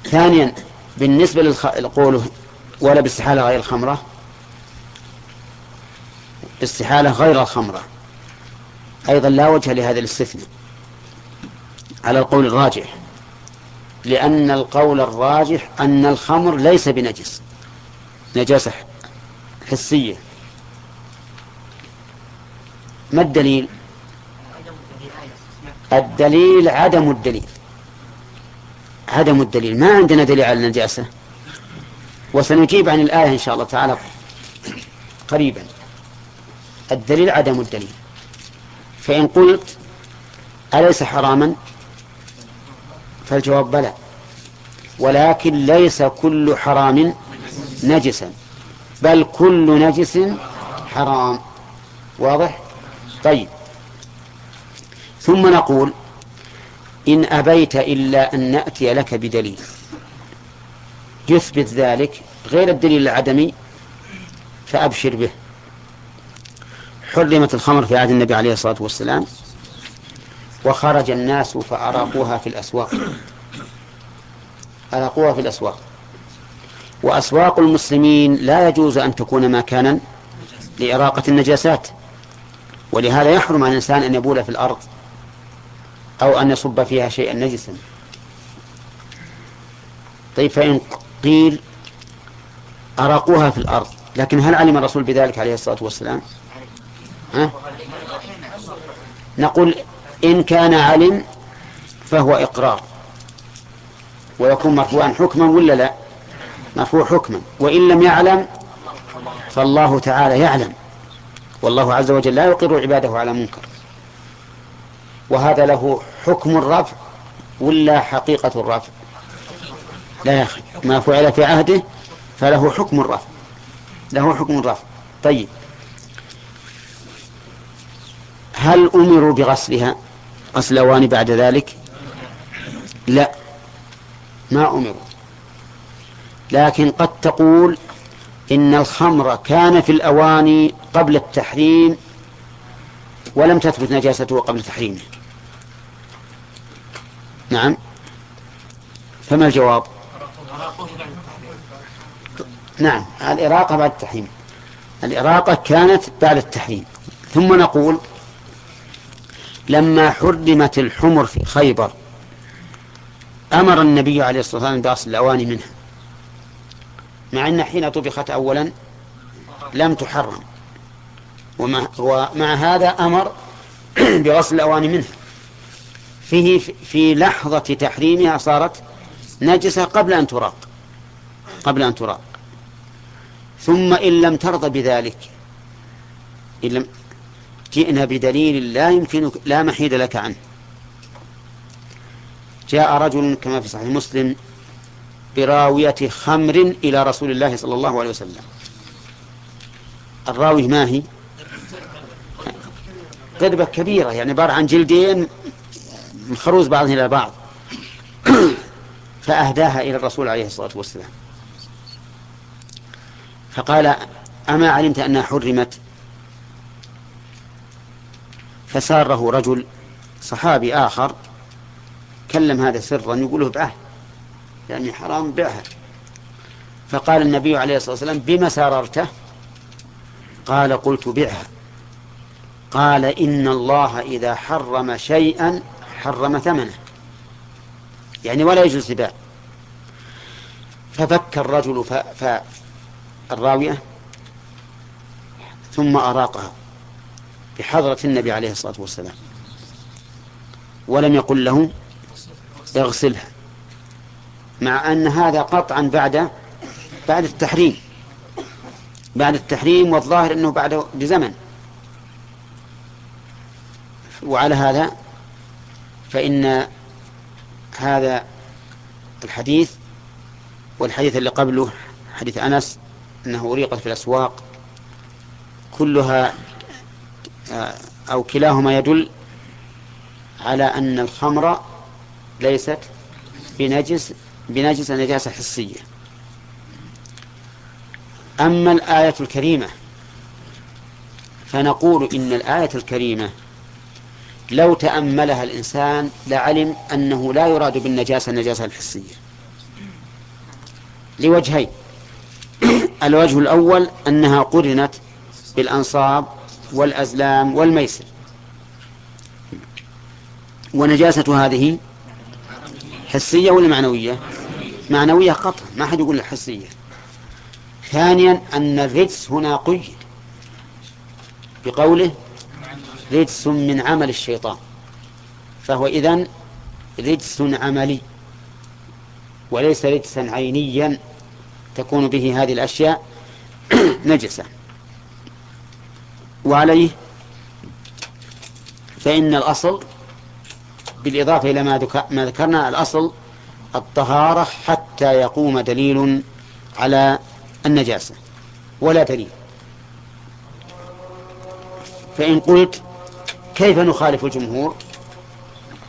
ثانيا بالنسبة لقوله ولا باستحالة غير الخمرة. باستحالة غير الخمرة. أيضا لا وجه لهذا الاستثناء. على القول الراجح. لأن القول الراجح أن الخمر ليس بنجس. نجاسة حسية. ما الدليل؟ الدليل عدم الدليل. عدم الدليل. ما عندنا دليل على النجاسة. وسنجيب عن الآية إن شاء الله تعالى قريبا. الدليل عدم الدليل. فإن قلت أليس حراما؟ فالجواب بلى. ولكن ليس كل حرام نجسا. بل كل نجس حرام. واضح؟ طيب. ثم نقول إن أبيت إلا أن نأتي لك بدليل. يثبت ذلك غير الدليل العدمي فأبشر به. حرمت الخمر في عهد النبي عليه الصلاة والسلام وخرج الناس فأراقوها في الأسواق. أراقوها في الأسواق. وأسواق المسلمين لا يجوز أن تكون مكانا لإراقة النجاسات. ولهذا يحرم على الإنسان أن يبول في الأرض. أو أن يصب فيها شيئا نجسا. طيب فإن قيل أراقوها في الأرض لكن هل علم الرسول بذلك عليه الصلاة والسلام؟ ها؟ نقول إن كان علم فهو إقرار. ويكون مرفوعا حكما ولا لا؟ مرفوع حكما. وإن لم يعلم فالله تعالى يعلم. والله عز وجل لا يقر عباده على منكر. وهذا له حكم الرفع ولا حقيقة الرفع؟ لا يا أخي ما فعل في عهده فله حكم الرفع. له حكم الرفع. طيب. هل أمروا بغسلها؟ غسل بعد ذلك؟ لا. ما أمروا. لكن قد تقول إن الخمر كان في الأواني قبل التحريم ولم تثبت نجاسته قبل تحريمه. نعم. فما الجواب نعم الإراقة بعد التحريم. الإراقة كانت بعد التحريم. ثم نقول لما حرمت الحمر في خيبر أمر النبي عليه الصلاة والسلام بغسل الأواني منها. مع أن حين طبخت أولا لم تحرم. ومع, ومع هذا أمر بغسل الأواني منها. فيه في لحظة تحريمها صارت نجسة قبل أن تراق. قبل أن تراق. ثم إن لم ترضى بذلك إن لم جئنا بدليل لا يمكن لا محيد لك عنه. جاء رجل كما في صحيح مسلم براوية خمر إلى رسول الله صلى الله عليه وسلم. الراوي ما هي؟ قربة كبيرة يعني عبارة عن جلدين مخروز بعضهم إلى بعض. فأهداها إلى الرسول عليه الصلاة والسلام. فقال أما علمت أنها حرمت؟ فساره رجل صحابي آخر كلم هذا سرا يقوله بعه يعني حرام بعها فقال النبي عليه الصلاة والسلام بما ساررته؟ قال قلت بعها قال إن الله إذا حرم شيئا حرم ثمنه. يعني ولا يجوز لباع ففك الرجل فالراوية ثم أراقها بحضرة النبي عليه الصلاة والسلام. ولم يقل له اغسلها. مع أن هذا قطعا بعد بعد التحريم. بعد التحريم والظاهر أنه بعد بزمن. وعلى هذا فإن هذا الحديث والحديث اللي قبله حديث أنس أنه أريقت في الأسواق كلها أو كلاهما يدل على أن الخمر ليست بنجس بنجس نجاسة حسية أما الآية الكريمة فنقول إن الآية الكريمة لو تأملها الإنسان لعلم أنه لا يراد بالنجاسة النجاسة الحسية. لوجهين. الوجه الأول أنها قرنت بالأنصاب والأزلام والميسر. ونجاسة هذه حسية ولا معنوية؟ معنوية قطعا ما حد يقول حسية. ثانيا أن الرجس هنا قيد بقوله رجس من عمل الشيطان فهو إذن رجس عملي وليس رجسا عينيا تكون به هذه الأشياء نجسة. وعليه فإن الأصل بالإضافة إلى ما ذكرنا الأصل الطهارة حتى يقوم دليل على النجاسة ولا دليل. فإن قلت كيف نخالف الجمهور؟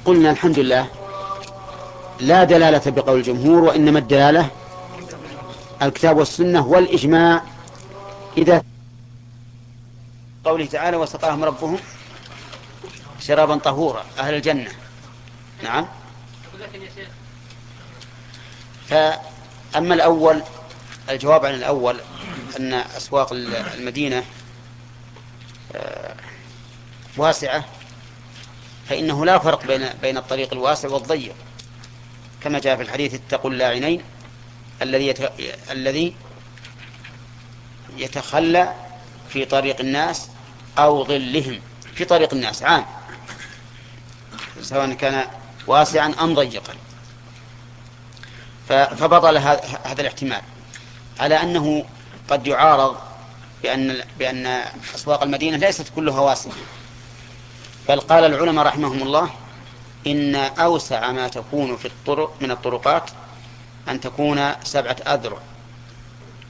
قلنا الحمد لله لا دلالة بقول الجمهور وإنما الدلالة الكتاب والسنة والإجماع. إذا قوله تعالى وسقاهم ربهم شرابا طهورا أهل الجنة. نعم. فأما الأول الجواب عن الأول أن أسواق المدينة آه، واسعة فإنه لا فرق بين بين الطريق الواسع والضيق كما جاء في الحديث اتقوا اللاعنين الذي الذي يتخلى في طريق الناس أو ظلهم في طريق الناس عام سواء كان واسعا أم ضيقا. فبطل هذا الاحتمال على أنه قد يعارض بأن بأن أسواق المدينة ليست كلها واسعة. بل قال العلماء رحمهم الله إن أوسع ما تكون في الطرق من الطرقات أن تكون سبعة أذرع.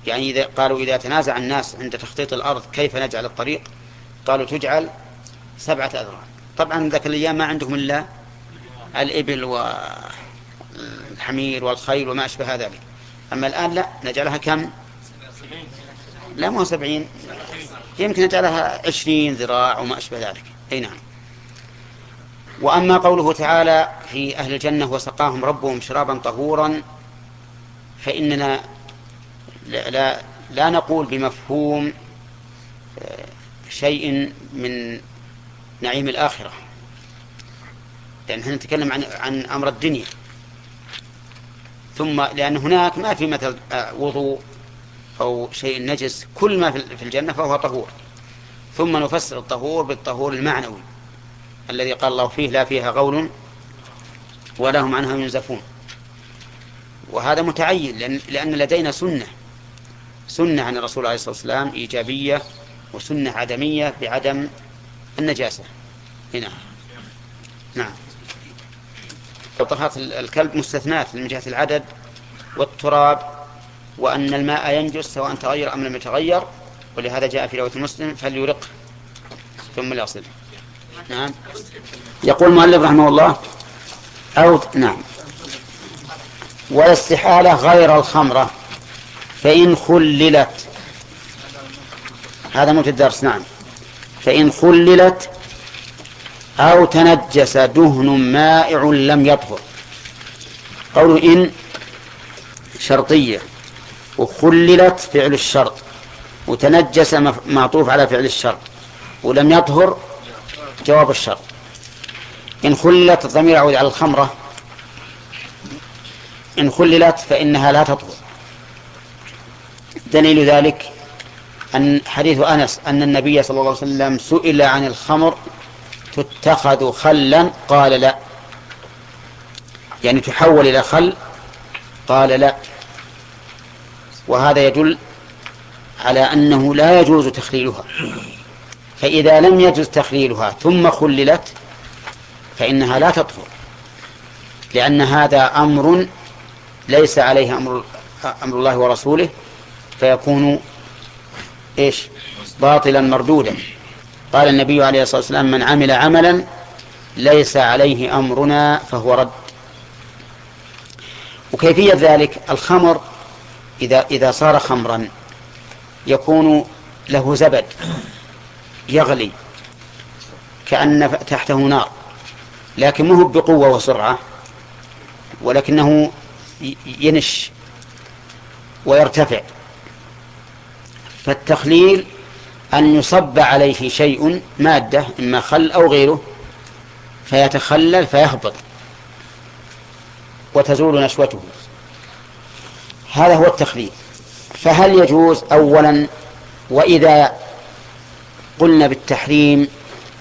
يعني إذا قالوا إذا تنازع الناس عند تخطيط الأرض كيف نجعل الطريق قالوا تجعل سبعة أذرع. طبعا ذاك الأيام ما عندهم إلا الإبل والحمير والخيل وما أشبه ذلك. أما الآن لا نجعلها كم؟ لا مو سبعين. يمكن نجعلها عشرين ذراع وما أشبه ذلك. أي نعم. وأما قوله تعالى في أهل الجنة وسقاهم ربهم شرابا طهورا فإننا لا, لا, لا نقول بمفهوم آه، شيء من نعيم الآخرة. لأن إحنا نتكلم عن عن أمر الدنيا. ثم لأن هناك ما في مثل آه، وضوء أو شيء نجس كل ما في الجنة فهو طهور. ثم نفسر الطهور بالطهور المعنوي. الذي قال الله فيه لا فيها غول ولا هم عنها ينزفون. وهذا متعين لأن, لدينا سنة سنة عن الرسول عليه الصلاة والسلام إيجابية وسنة عدمية بعدم النجاسة. هنا. نعم. طهارة الكلب مستثنات من جهة العدد والتراب وأن الماء ينجس سواء تغير أم لم يتغير ولهذا جاء في رواية مسلم فليرق ثم ليصل نعم. يقول المؤلف رحمه الله أو نعم. والاستحالة غير الخمرة فإن خللت. هذا موت الدرس نعم. فإن خللت أو تنجس دهن مائع لم يطهر. قوله إن شرطية. وخللت فعل الشرط. وتنجس معطوف على فعل الشرط. ولم يطهر جواب الشرط. إن خللت الضمير يعود على الخمرة إن خللت فإنها لا تطهر دليل ذلك أن حديث أنس أن النبي صلى الله عليه وسلم سئل عن الخمر تتخذ خلا؟ قال لا. يعني تحول إلى خل؟ قال لا. وهذا يدل على أنه لا يجوز تخليلها. فإذا لم يجوز تخليلها ثم خللت فإنها لا تطهر لأن هذا أمر ليس عليه أمر أمر الله ورسوله فيكون إيش؟ باطلا مردودا. قال النبي عليه الصلاة والسلام من عمل عملا ليس عليه أمرنا فهو رد. وكيفية ذلك؟ الخمر إذا إذا صار خمرا يكون له زبد. يغلي كأن تحته نار لكن مو بقوة وسرعة ولكنه ينش ويرتفع. فالتخليل أن يصب عليه شيء مادة إما خل أو غيره فيتخلل فيهبط وتزول نشوته. هذا هو التخليل. فهل يجوز أولا وإذا قلنا بالتحريم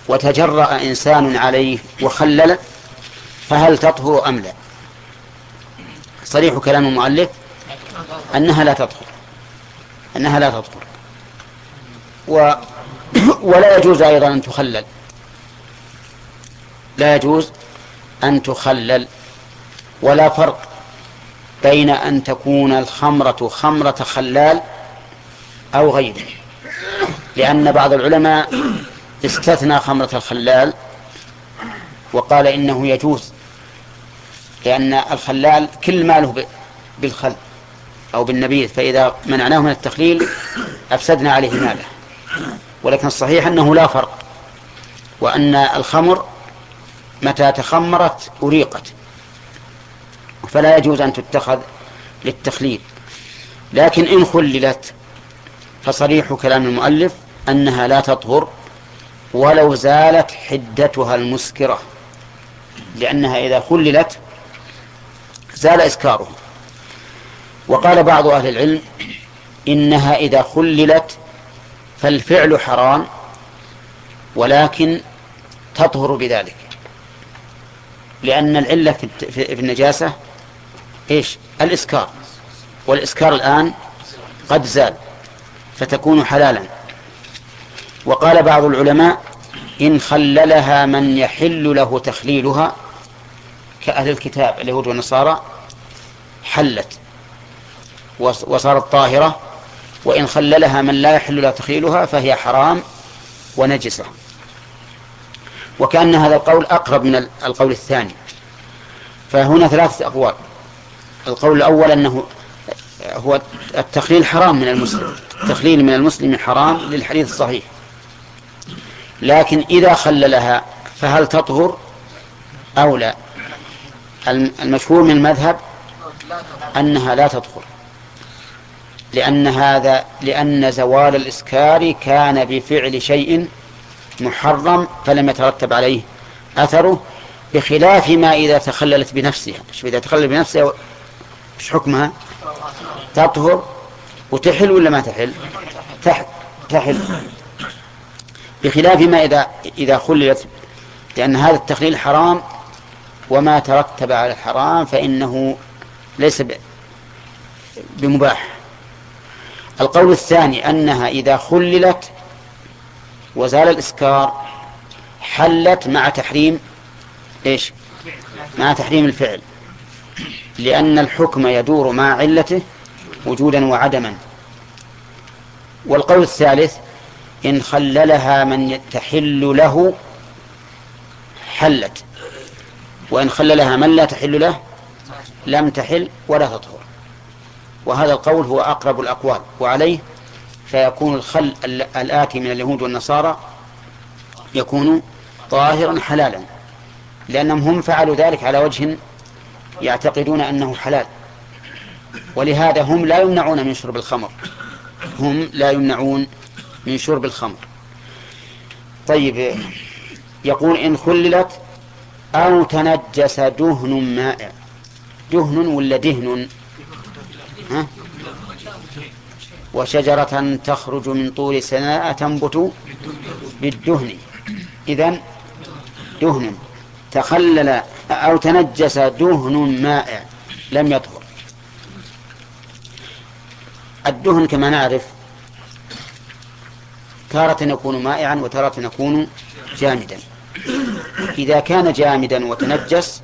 وتجرأ إنسان عليه وخلل فهل تطهر أم لا؟ صريح كلام المؤلف أنها لا تطهر أنها لا تطهر. و ولا يجوز أيضا أن تخلل. لا يجوز أن تخلل. ولا فرق بين أن تكون الخمرة خمرة خلال أو غيره. لأن بعض العلماء استثنى خمرة الخلال وقال إنه يجوز لأن الخلال كل ماله بالخل أو بالنبيذ فإذا منعناه من التخليل أفسدنا عليه ماله. ولكن الصحيح أنه لا فرق وأن الخمر متى تخمرت أريقت فلا يجوز أن تتخذ للتخليل. لكن إن خللت فصريح كلام المؤلف أنها لا تطهر ولو زالت حدتها المسكرة لأنها إذا خللت زال إسكاره وقال بعض أهل العلم إنها إذا خللت فالفعل حرام ولكن تطهر بذلك. لأن العلة في النجاسة إيش؟ الإسكار. والإسكار الآن قد زال فتكون حلالا. وقال بعض العلماء إن خللها من يحل له تخليلها كأهل الكتاب اليهود والنصارى حلت وصارت طاهرة وإن خللها من لا يحل له تخيلها فهي حرام ونجسة. وكأن هذا القول أقرب من القول الثاني. فهنا ثلاثة أقوال. القول الأول أنه هو التخليل حرام من المسلم التخليل من المسلم حرام للحديث الصحيح. لكن إذا خللها فهل تطهر أو لا؟ المشهور من المذهب أنها لا تطهر. لأن هذا لأن زوال الإسكار كان بفعل شيء محرم فلم يترتب عليه أثره بخلاف ما إذا تخللت بنفسها. إذا تخللت بنفسها إيش حكمها؟ تطهر وتحل ولا ما تحل؟ تحل. بخلاف ما إذا إذا خللت لأن هذا التخليل حرام وما ترتب على الحرام فإنه ليس بمباح. القول الثاني أنها إذا خللت وزال الإسكار حلت مع تحريم إيش؟ مع تحريم الفعل. لأن الحكم يدور مع علته وجودا وعدما. والقول الثالث إن خللها من تحل له حلت. وإن خللها من لا تحل له لم تحل ولا تطهر. وهذا القول هو أقرب الأقوال. وعليه فيكون الخل الآتي من اليهود والنصارى يكون طاهرا حلالا. لأنهم هم فعلوا ذلك على وجه يعتقدون أنه حلال. ولهذا هم لا يمنعون من شرب الخمر. هم لا يمنعون من شرب الخمر. طيب يقول إن خللت أو تنجس دهن مائع. دهن ولا دهن؟ ها؟ وشجرة تخرج من طول سناء تنبت بالدهن. إذن دهن. تخلل أو تنجس دهن مائع. لم يطهر. الدهن كما نعرف تارة يكون مائعا وتارة يكون جامدا. إذا كان جامدا وتنجس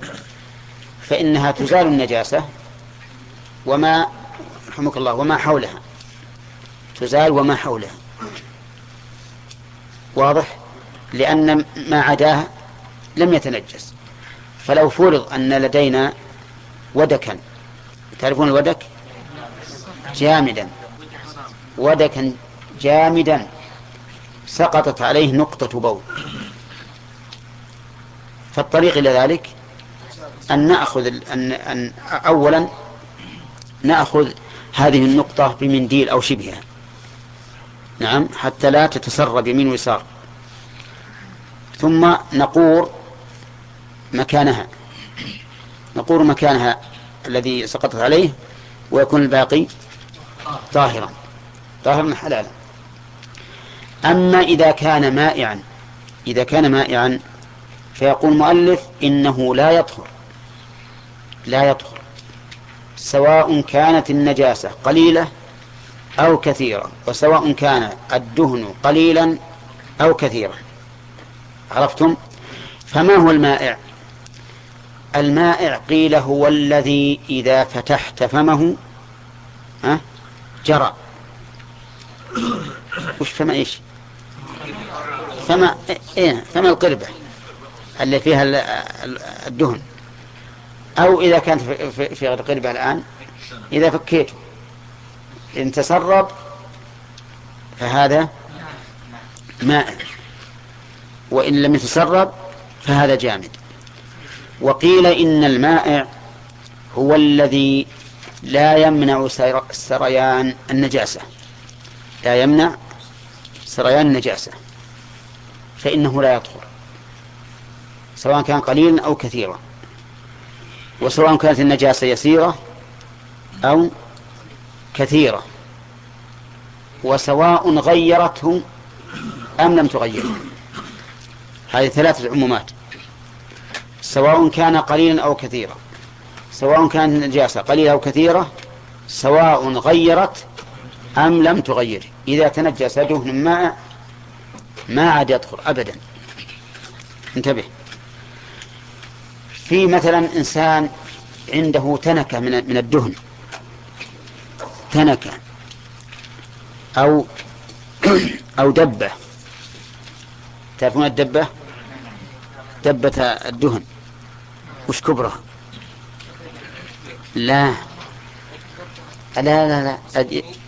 فإنها تزال النجاسة وما رحمك الله وما حولها. تزال وما حولها. واضح؟ لأن ما عداه لم يتنجس. فلو فرض أن لدينا ودكا تعرفون الودك؟ جامدا. ودكا جامدا. سقطت عليه نقطة بول. فالطريق إلى ذلك أن نأخذ أن, أن أولا نأخذ هذه النقطة بمنديل أو شبهها. نعم حتى لا تتسرب يمين ويسار. ثم نقور مكانها. نقور مكانها الذي سقطت عليه ويكون الباقي طاهرا. طاهرا حلالا. أما إذا كان مائعا إذا كان مائعا فيقول المؤلف إنه لا يطهر. لا يطهر. سواء كانت النجاسة قليلة أو كثيرة وسواء كان الدهن قليلا أو كثيرا. عرفتم؟ فما هو المائع؟ المائع قيل هو الذي إذا فتحت فمه جرى. وش فما إيش؟ فما إيه فما القربة اللي فيها الدهن. أو إذا كانت في القربة الآن إذا فكيته إن تسرب فهذا ماء وإن لم يتسرب فهذا جامد. وقيل إن المائع هو الذي لا يمنع سريان النجاسة. لا يمنع سريان النجاسة فإنه لا يطهر سواء كان قليلا أو كثيرا وسواء كانت النجاسة يسيرة أو كثيرة وسواء غيرته أم لم تغيره. هذه ثلاثة عمومات سواء كان قليلا أو كثيرا سواء كانت النجاسة قليلة أو كثيرة سواء غيرت أم لم تغير إذا تنجس دهن ماء ما عاد يدخل أبدا. انتبه. في مثلا إنسان عنده تنكة من من الدهن. تنكة. أو أو دبة. تعرفون الدبة؟ دبة الدهن. وش كبرها؟ لا. لا لا لا.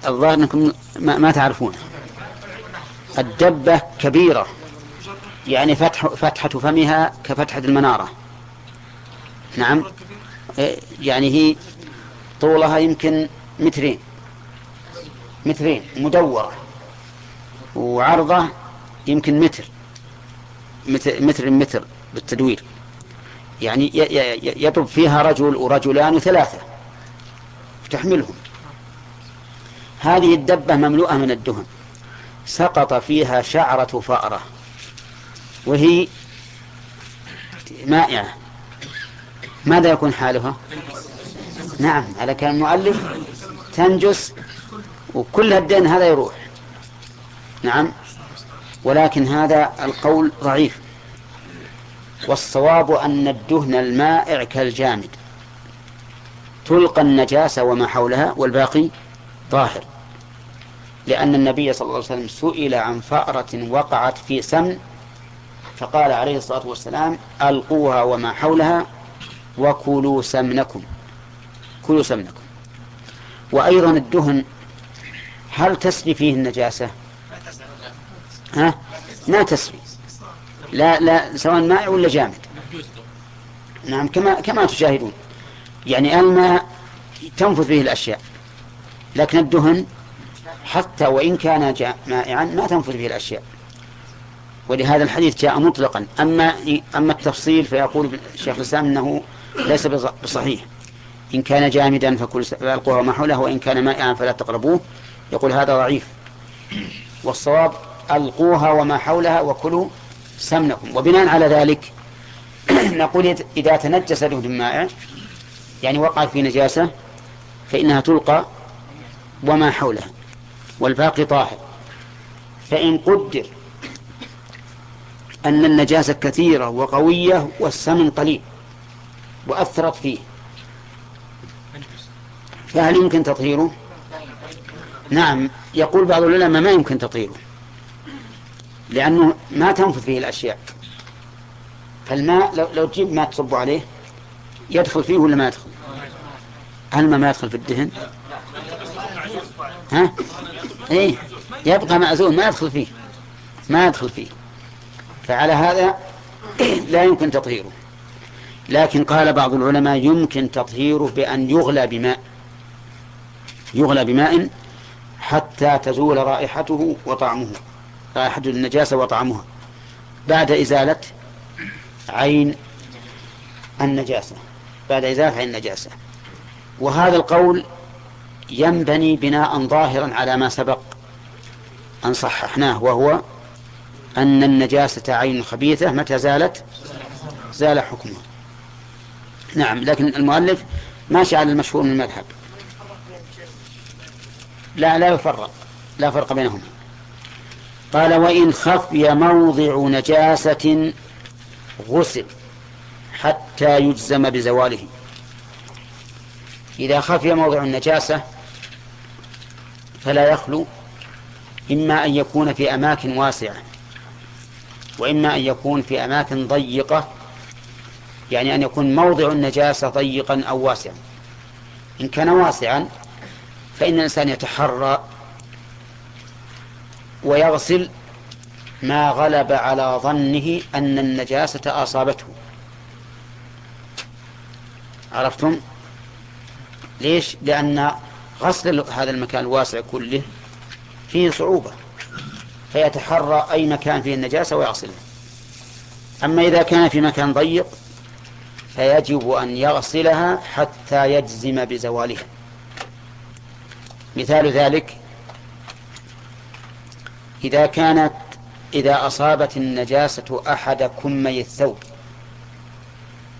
الظاهر إنكم ما, ما تعرفون. الدبة كبيرة. يعني فتح فتحة فمها كفتحة المنارة. نعم. يعني هي طولها يمكن مترين. مترين. مدورة. وعرضه يمكن متر. متر متر بالتدوير. يعني يطب فيها رجل ورجلان وثلاثة. تحملهم. هذه الدبة مملوءة من الدهن. سقط فيها شعرة فأرة. وهي مائعة. ماذا يكون حالها؟ نعم على كلام المؤلف تنجس وكل الدين هذا يروح. نعم ولكن هذا القول ضعيف. والصواب أن الدهن المائع كالجامد. تلقى النجاسة وما حولها والباقي طاهر لأن النبي صلى الله عليه وسلم سئل عن فأرة وقعت في سمن فقال عليه الصلاة والسلام ألقوها وما حولها وكلوا سمنكم كلوا سمنكم. وأيضا الدهن هل تسري فيه النجاسة؟ ها؟ ما تسري. لا لا سواء ماء ولا جامد. نعم كما كما تشاهدون. يعني الماء تنفذ به الأشياء لكن الدهن حتى وإن كان مائعا ما تنفذ به الأشياء. ولهذا الحديث جاء مطلقا. أما أما التفصيل فيقول الشيخ الإسلام أنه ليس بصحيح. إن كان جامدا فكل فألقوه ما حوله وإن كان مائعا فلا تقربوه. يقول هذا ضعيف. والصواب ألقوها وما حولها وكلوا سمنكم. وبناء على ذلك نقول إذا تنجس دهن مائع يعني وقعت في نجاسة فإنها تلقى وما حولها. والباقي طاهر. فإن قدر أن النجاسة كثيرة وقوية والسمن قليل وأثرت فيه. فهل يمكن تطهيره؟ نعم يقول بعض العلماء ما يمكن تطهيره لأنه ما تنفذ فيه الأشياء. فالماء لو, لو تجيب ماء تصب عليه يدخل فيه ولا ما يدخل؟ هل ما يدخل في الدهن؟ ها؟ إيه يبقى معزول ما يدخل فيه ما يدخل فيه. فعلى هذا لا يمكن تطهيره. لكن قال بعض العلماء يمكن تطهيره بأن يغلى بماء يغلى بماء حتى تزول رائحته وطعمه رائحة النجاسة وطعمها. بعد إزالة عين النجاسة بعد إزالة عين النجاسة. وهذا القول ينبني بناء ظاهرا على ما سبق أن صححناه وهو أن النجاسة عين خبيثة متى زالت؟ زال حكمها. نعم لكن المؤلف ماشي على المشهور من المذهب. لا لا يفرق لا فرق بينهما. قال وإن خفي موضع نجاسة غسل حتى يجزم بزواله. إذا خفي موضع النجاسة فلا يخلو إما أن يكون في أماكن واسعة وإما أن يكون في أماكن ضيقة يعني أن يكون موضع النجاسة ضيقا أو واسعا. إن كان واسعا فإن الإنسان يتحرى ويغسل ما غلب على ظنه أن النجاسة أصابته. عرفتم؟ ليش؟ لأن غسل هذا المكان الواسع كله فيه صعوبة فيتحرى أي مكان فيه النجاسة ويغسله. أما إذا كان في مكان ضيق فيجب أن يغسلها حتى يجزم بزوالها. مثال ذلك إذا كانت إذا أصابت النجاسة أحد كمي الثوب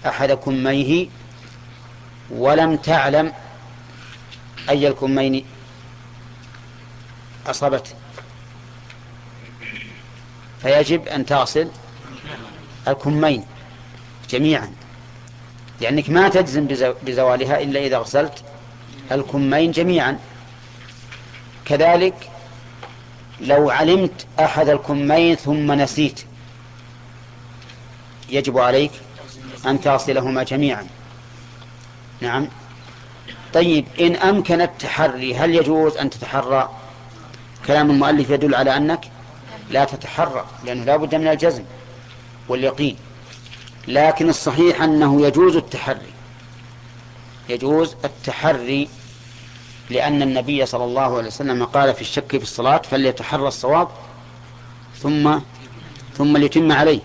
أحد كميه ولم تعلم أي الكمين أصابته؟ فيجب أن تغسل الكمين جميعا لأنك ما تجزم بزوالها إلا إذا غسلت الكمين جميعا. كذلك لو علمت أحد الكمين ثم نسيت يجب عليك أن تغسلهما جميعا. نعم. طيب إن أمكن التحري هل يجوز أن تتحرى؟ كلام المؤلف يدل على أنك لا تتحرى لأنه لا بد من الجزم واليقين. لكن الصحيح أنه يجوز التحري. يجوز التحري لأن النبي صلى الله عليه وسلم قال في الشك في الصلاة فليتحرى الصواب ثم ثم ليتم عليه.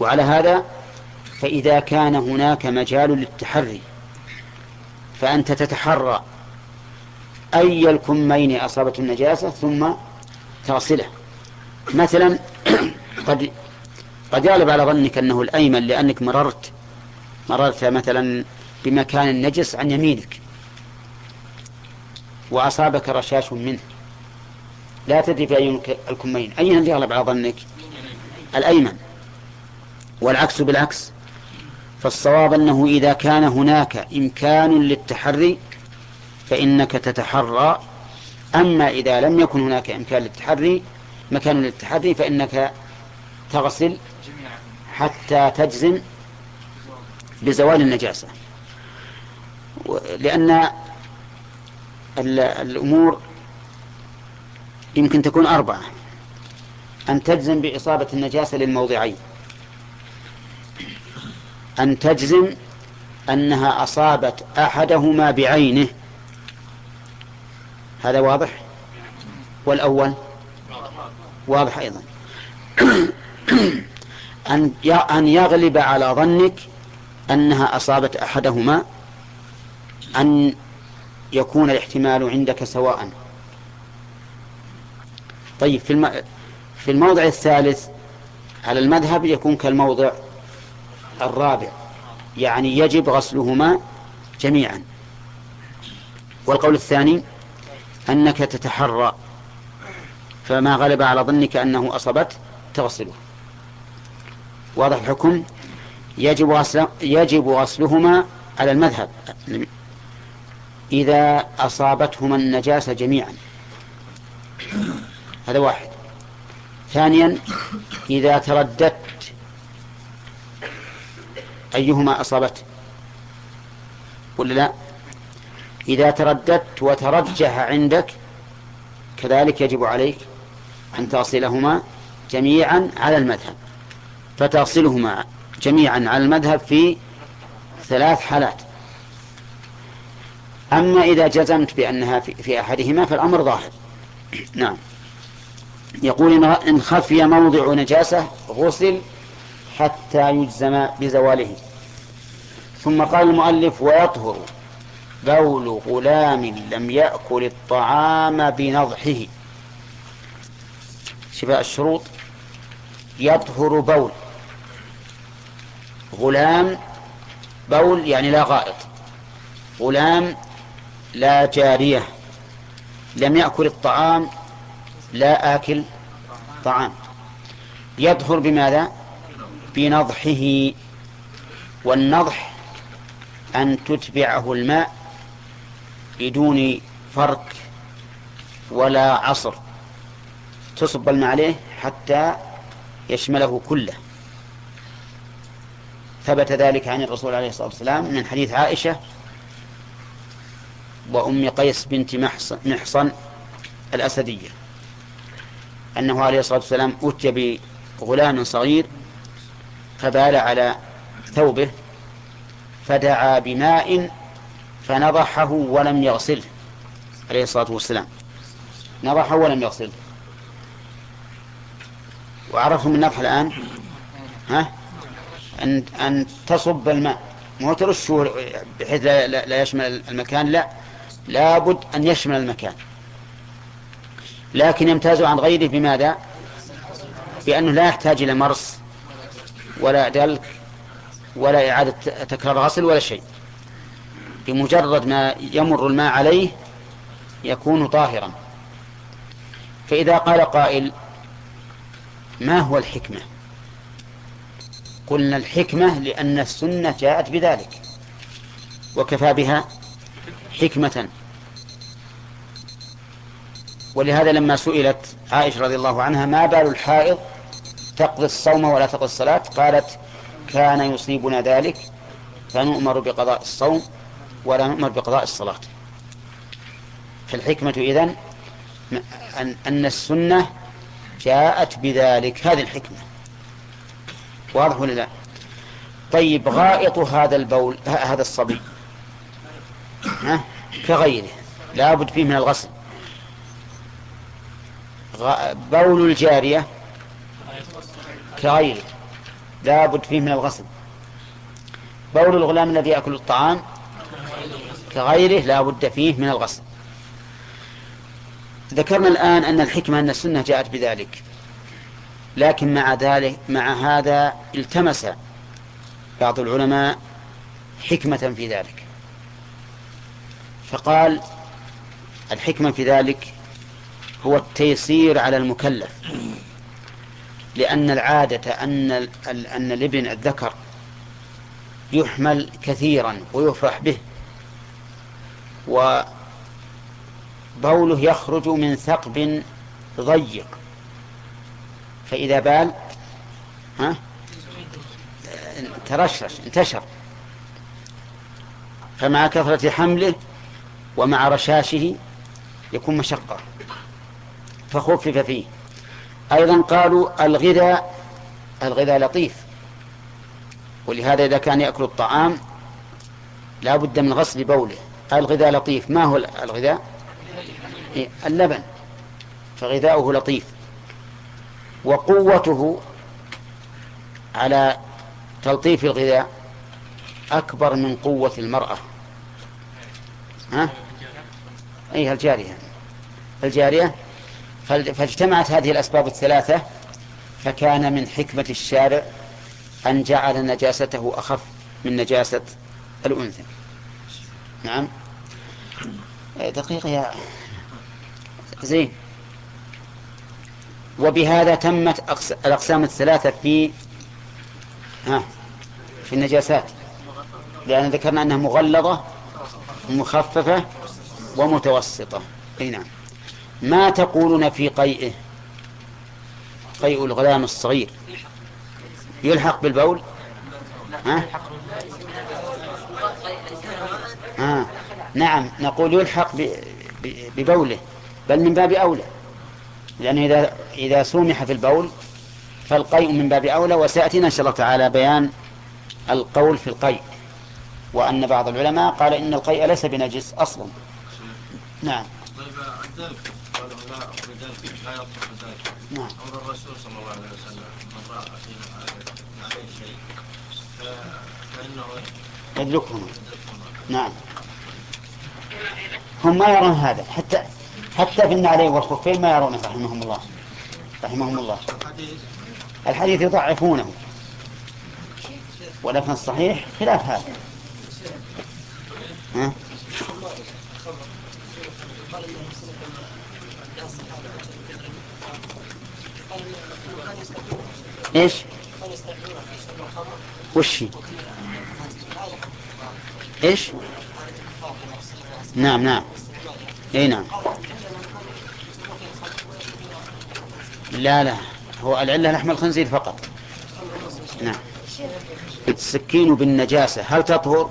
وعلى هذا فإذا كان هناك مجال للتحري. فأنت تتحرى أي الكمين أصابت النجاسة ثم تغسله. مثلا قد قد يغلب على ظنك أنه الأيمن لأنك مررت مررت مثلا بمكان نجس عن يمينك وأصابك رشاش منه. لا تدري في أي الكمين. أين يغلب على ظنك؟ الأيمن. والعكس بالعكس. فالصواب أنه إذا كان هناك إمكان للتحري فإنك تتحرى. أما إذا لم يكن هناك إمكان للتحري مكان للتحري فإنك تغسل حتى تجزم بزوال النجاسة. لأن الأمور يمكن تكون أربعة. أن تجزم بإصابة النجاسة للموضعين. أن تجزم أنها أصابت أحدهما بعينه. هذا واضح؟ والأول؟ واضح أيضا. أن أن يغلب على ظنك أنها أصابت أحدهما أن يكون الاحتمال عندك سواء. طيب في. في الموضع الثالث على المذهب يكون كالموضع الرابع. يعني يجب غسلهما جميعا. والقول الثاني أنك تتحرى فما غلب على ظنك أنه أصبت تغسله. واضح الحكم؟ يجب غسل يجب غسلهما على المذهب. إذا أصابتهما النجاسة جميعا. هذا واحد. ثانيا إذا ترددت أيهما أصابته ولا لا. إذا ترددت وترجح عندك كذلك يجب عليك أن تصلهما جميعا على المذهب. فتصلهما جميعا على المذهب في ثلاث حالات. أما إذا جزمت بأنها في أحدهما فالأمر ظاهر. نعم. يقول إن خفي موضع نجاسة غسل حتى يجزم بزواله. ثم قال المؤلف ويطهر بول غلام لم يأكل الطعام بنضحه. شفاء الشروط يطهر بول. غلام بول يعني لا غائط. غلام لا جارية. لم يأكل الطعام لا آكل طعام. يطهر بماذا؟ بنضحه والنضح أن تتبعه الماء بدون فرك ولا عصر. تصب الماء عليه حتى يشمله كله. ثبت ذلك عن الرسول عليه الصلاة والسلام من حديث عائشة وأم قيس بنت محصن الأسدية أنه عليه الصلاة والسلام أتي بغلام صغير فبال على ثوبه فدعا بماء فنضحه ولم يغسله عليه الصلاة والسلام. نضحه ولم يغسله. وعرفهم النضح الآن؟ ها؟ أن أن تصب الماء. مو ترشه بحيث لا, لا, لا يشمل المكان لا. لابد أن يشمل المكان. لكن يمتاز عن غيره بماذا؟ بأنه لا يحتاج إلى مرس ولا دلك ولا إعادة تكرار غسل ولا شيء. بمجرد ما يمر الماء عليه يكون طاهرا. فإذا قال قائل ما هو الحكمة؟ قلنا الحكمة لأن السنة جاءت بذلك. وكفى بها حكمة. ولهذا لما سئلت عائشة رضي الله عنها ما بال الحائض؟ تقضي الصوم ولا تقضي الصلاة؟ قالت كان يصيبنا ذلك فنؤمر بقضاء الصوم ولا نؤمر بقضاء الصلاة. فالحكمة إذن أن السنة جاءت بذلك. هذه الحكمة. واضح ولا لا؟ طيب غائط هذا البول هذا الصبي. ها؟ كغيره. لا بد فيه من الغسل. بول الجارية كغيره لا بد فيه من الغسل. بول الغلام الذي يأكل الطعام كغيره لا بد فيه من الغسل. ذكرنا الآن أن الحكمة أن السنة جاءت بذلك. لكن مع ذلك مع هذا التمس بعض العلماء حكمة في ذلك. فقال الحكمة في ذلك هو التيسير على المكلف. لأن العادة أن أن الابن الذكر يحمل كثيرا ويفرح به وبوله يخرج من ثقب ضيق. فإذا بال ها؟ ترشرش انتشر. فمع كثرة حمله ومع رشاشه يكون مشقة. فخفف فيه. أيضا قالوا الغذاء الغذاء لطيف. ولهذا إذا كان يأكل الطعام لا بد من غسل بوله. الغذاء لطيف. ما هو الغذاء؟ اللبن. فغذاؤه لطيف. وقوته على تلطيف الغذاء أكبر من قوة المرأة. ها؟ أي الجارية. الجارية فاجتمعت هذه الأسباب الثلاثة فكان من حكمة الشارع أن جعل نجاسته أخف من نجاسة الأنثى. نعم. دقيقة يا زين. وبهذا تمت الأقسام الثلاثة في ها في النجاسات. لأن ذكرنا أنها مغلظة مخففة ومتوسطة. أي نعم. ما تقولون في قيئه؟ قيء الغلام الصغير. يلحق بالبول؟ ها؟ آه. نعم نقول يلحق ببوله بل من باب أولى. لأنه إذا إذا سومح في البول فالقيء من باب أولى. وسيأتينا إن شاء الله تعالى بيان القول في القيء. وأن بعض العلماء قال إن القيء ليس بنجس أصلا. نعم. طيب لا ذلك نعم. أمر الرسول صلى الله عليه وسلم من رأى عليه شيء فإنه يدركهما. نعم. هم ما يرون هذا. حتى حتى في النعلين والخفين ما يرونه رحمهم الله. رحمهم الله. الحديث يضعفونه. ولكن الصحيح خلاف هذا. ها؟ إيش؟ وش إيش؟ نعم نعم. اي نعم. لا لا. هو العلة لحم الخنزير فقط. نعم. السكين بالنجاسة هل تطهر؟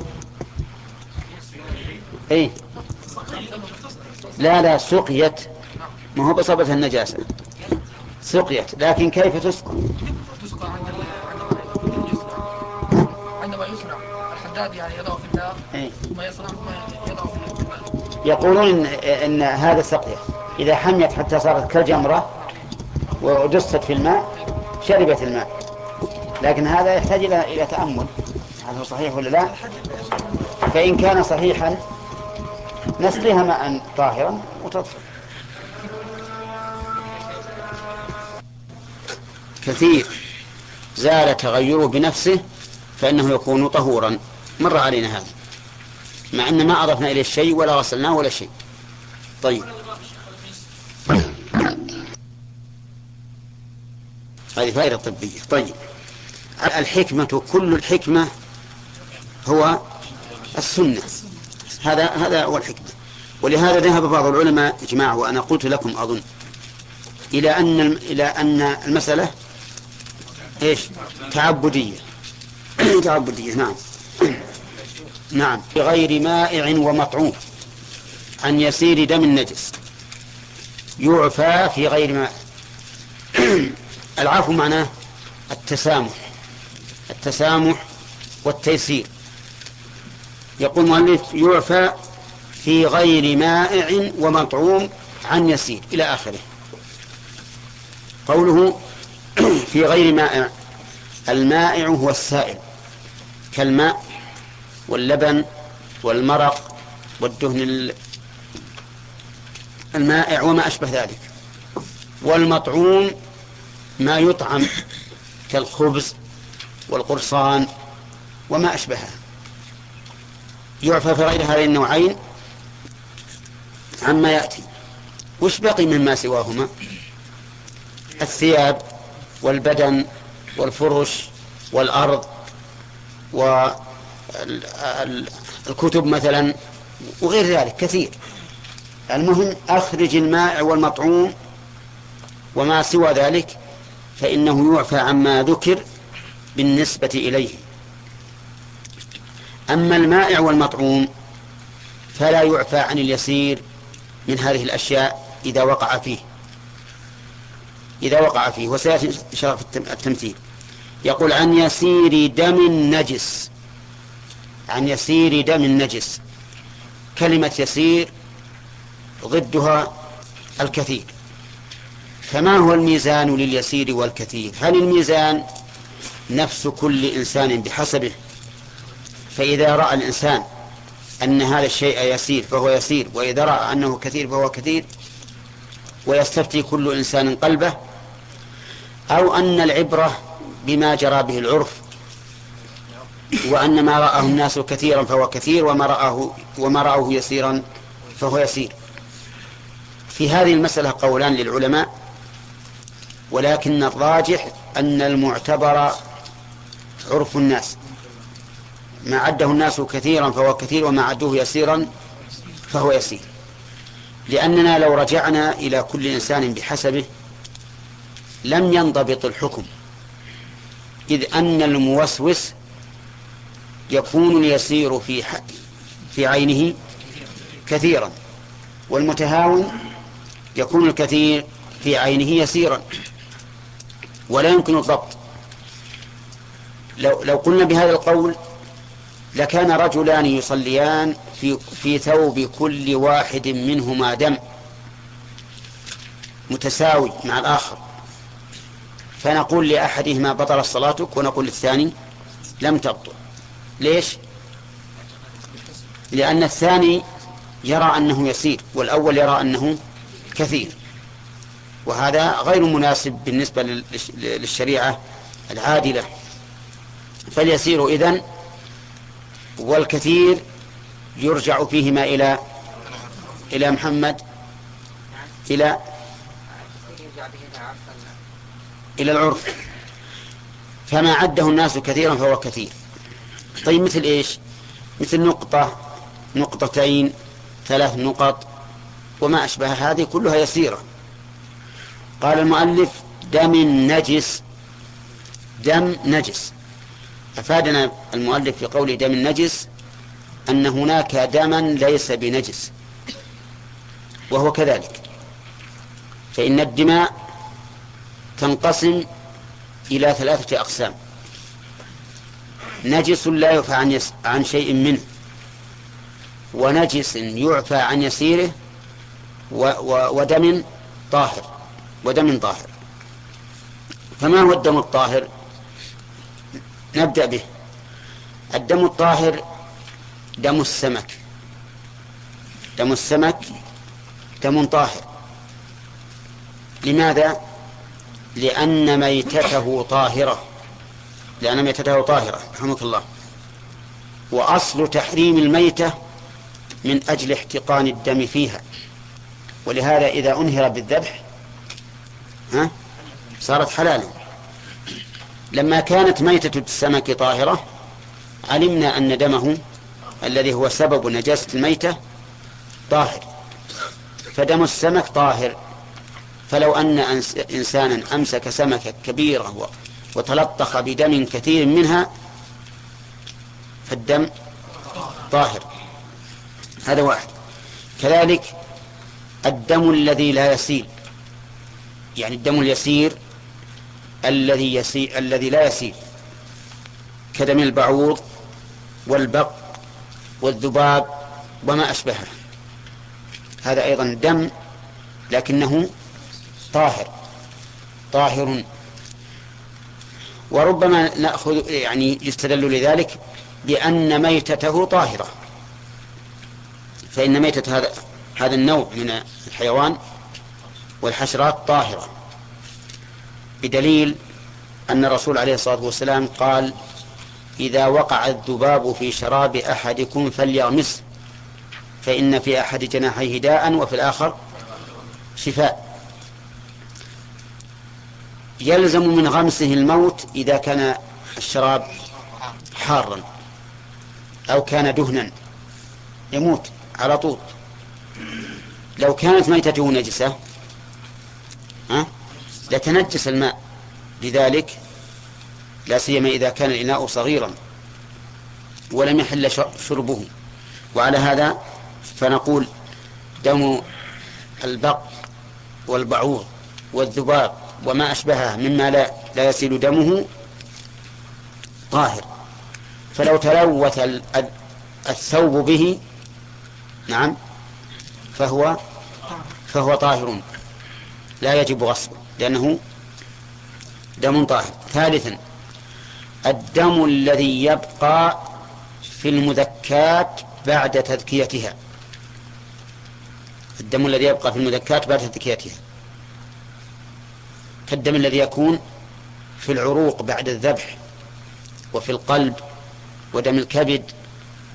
اي لا لا. سقيت. ما هو بصبتها النجاسة. سقيت لكن كيف تسقى؟ تسقى عندما يصنع الحداد يعني يضع في النار ثم يصنع ثم يضع في الماء. يقولون إن, إن هذا سقية إذا حميت حتى صارت كالجمرة ودست في الماء شربت الماء. لكن هذا يحتاج إلى إلى تأمل. هل هو صحيح ولا لا؟ فإن كان صحيحا نسقيها ماء طاهرا وتطفئ كثير زال تغيره بنفسه فإنه يكون طهورا. مر علينا هذا مع أن ما أضفنا إليه شيء ولا غسلناه ولا شيء. طيب. هذه فائدة طبية. طيب. الحكمة كل الحكمة هو السنة. هذا هذا هو الحكمة. ولهذا ذهب بعض العلماء إجماع وأنا قلت لكم أظن إلى أن إلى أن المسألة إيش؟ تعبدية. تعبدية نعم. نعم. بغير مائع ومطعوم. عن يسير دم النجس. يعفى في غير ماء. العفو معناه التسامح. التسامح والتيسير. يقول المؤلف يعفى في غير مائع ومطعوم عن يسير إلى آخره. قوله في غير مائع المائع هو السائل. كالماء واللبن والمرق والدهن المائع وما أشبه ذلك. والمطعوم ما يطعم كالخبز والقرصان وما أشبهه. يعفى في غير هذين النوعين عما يأتي. وش بقي مما سواهما؟ الثياب والبدن والفرش والأرض والكتب مثلا وغير ذلك كثير. المهم أخرج الماء والمطعوم وما سوى ذلك فإنه يعفى عما ذكر بالنسبة إليه. أما المائع والمطعوم فلا يعفى عن اليسير من هذه الأشياء إذا وقع فيه. إذا وقع فيه. وسيأتي الله في التمثيل. يقول عن يسير دم نجس عن يسير دم نجس كلمة يسير ضدها الكثير. فما هو الميزان لليسير والكثير؟ هل الميزان نفس كل إنسان بحسبه؟ فإذا رأى الإنسان أن هذا الشيء يسير فهو يسير وإذا رأى أنه كثير فهو كثير ويستفتي كل إنسان قلبه أو أن العبرة بما جرى به العرف وأن ما رآه الناس كثيرا فهو كثير وما رآه وما رأوه يسيرا فهو يسير. في هذه المسألة قولان للعلماء ولكن الراجح أن المعتبر عرف الناس. ما عده الناس كثيرا فهو كثير وما عدوه يسيرا فهو يسير. لأننا لو رجعنا إلى كل إنسان بحسبه لم ينضبط الحكم. إذ أن الموسوس يكون اليسير في في عينه كثيرا والمتهاون يكون الكثير في عينه يسيرا ولا يمكن الضبط. لو لو قلنا بهذا القول لكان رجلان يصليان في في ثوب كل واحد منهما دم متساوي مع الآخر. فنقول لأحدهما بطل صلاتك ونقول للثاني لم تبطل. ليش؟ لأن الثاني يرى أنه يسير والأول يرى أنه كثير. وهذا غير مناسب بالنسبة للشريعة العادلة. فاليسير إذن والكثير يرجع فيهما إلى إلى محمد إلى إلى العرف. فما عده الناس كثيرا فهو كثير. طيب مثل إيش؟ مثل نقطة نقطتين ثلاث نقط وما أشبه هذه كلها يسيرة. قال المؤلف دم نجس دم نجس. أفادنا المؤلف في قوله دم نجس أن هناك دما ليس بنجس وهو كذلك. فإن الدماء تنقسم إلى ثلاثة أقسام. نجس لا يعفى عن, يس... عن شيء منه. ونجس يعفى عن يسيره و... و... ودم طاهر ودم طاهر. فما هو الدم الطاهر؟ نبدأ به. الدم الطاهر دم السمك. دم السمك دم طاهر. لماذا؟ لأن ميتته طاهرة. لأن ميتته طاهرة رحمك الله. وأصل تحريم الميتة من أجل احتقان الدم فيها. ولهذا إذا أنهر بالذبح ها صارت حلالا. لما كانت ميتة السمك طاهرة علمنا أن دمه الذي هو سبب نجاسة الميتة طاهر. فدم السمك طاهر. فلو أن إنسانا أمسك سمكة كبيرة وتلطخ بدم كثير منها فالدم طاهر. هذا واحد. كذلك الدم الذي لا يسيل. يعني الدم اليسير الذي يسير الذي لا يسير كدم البعوض والبق والذباب وما أشبهه. هذا أيضا دم لكنه طاهر. طاهر. وربما نأخذ يعني يستدل لذلك بأن ميتته طاهرة. فإن ميتة هذا هذا النوع من الحيوان والحشرات طاهرة. بدليل أن الرسول عليه الصلاة والسلام قال إذا وقع الذباب في شراب أحدكم فليغمسه فإن في أحد جناحيه داء وفي الآخر شفاء. يلزم من غمسه الموت إذا كان الشراب حارا أو كان دهنا يموت على طول. لو كانت ميتته نجسة ها لتنجس الماء لذلك لا سيما إذا كان الإناء صغيرا ولم يحل شربه. وعلى هذا فنقول دم البق والبعوض والذباب وما أشبهه مما لا, لا يسيل دمه طاهر. فلو تلوث الثوب به نعم فهو فهو طاهر. لا يجب غسله لأنه دم طاهر. ثالثا الدم الذي يبقى في المذكات بعد تذكيتها. الدم الذي يبقى في المذكات بعد تذكيتها. كالدم الذي يكون في العروق بعد الذبح وفي القلب ودم الكبد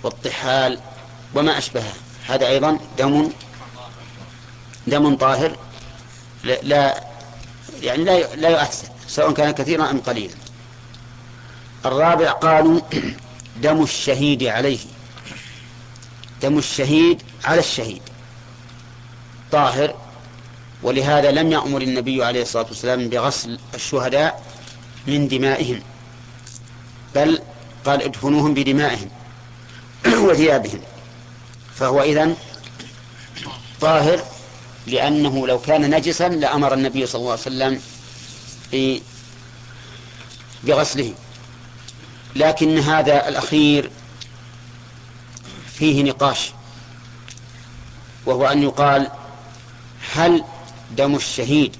والطحال وما أشبهه هذا أيضا دم دم طاهر لا يعني لا لا يؤثر سواء كان كثيرا أم قليلا. الرابع قالوا دم الشهيد عليه. دم الشهيد على الشهيد. طاهر ولهذا لم يأمر النبي عليه الصلاة والسلام بغسل الشهداء من دمائهم بل قال ادفنوهم بدمائهم وثيابهم. فهو إذن طاهر لأنه لو كان نجسا لأمر النبي صلى الله عليه وسلم بغسله. لكن هذا الأخير فيه نقاش وهو أن يقال هل دم الشهيد.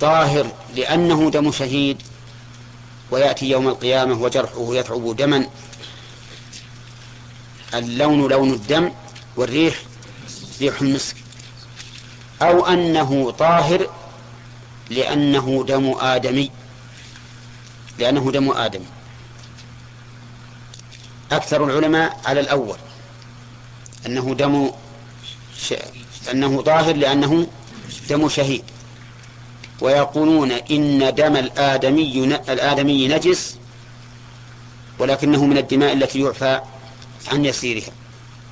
طاهر لأنه دم شهيد ويأتي يوم القيامة وجرحه يتعب دما. اللون لون الدم والريح ريح المسك. أو أنه طاهر لأنه دم آدمي. لأنه دم آدمي. أكثر العلماء على الأول أنه دم ش... أنه طاهر لأنه دم شهيد. ويقولون إن دم الآدمي الآدمي نجس ولكنه من الدماء التي يعفى عن يسيرها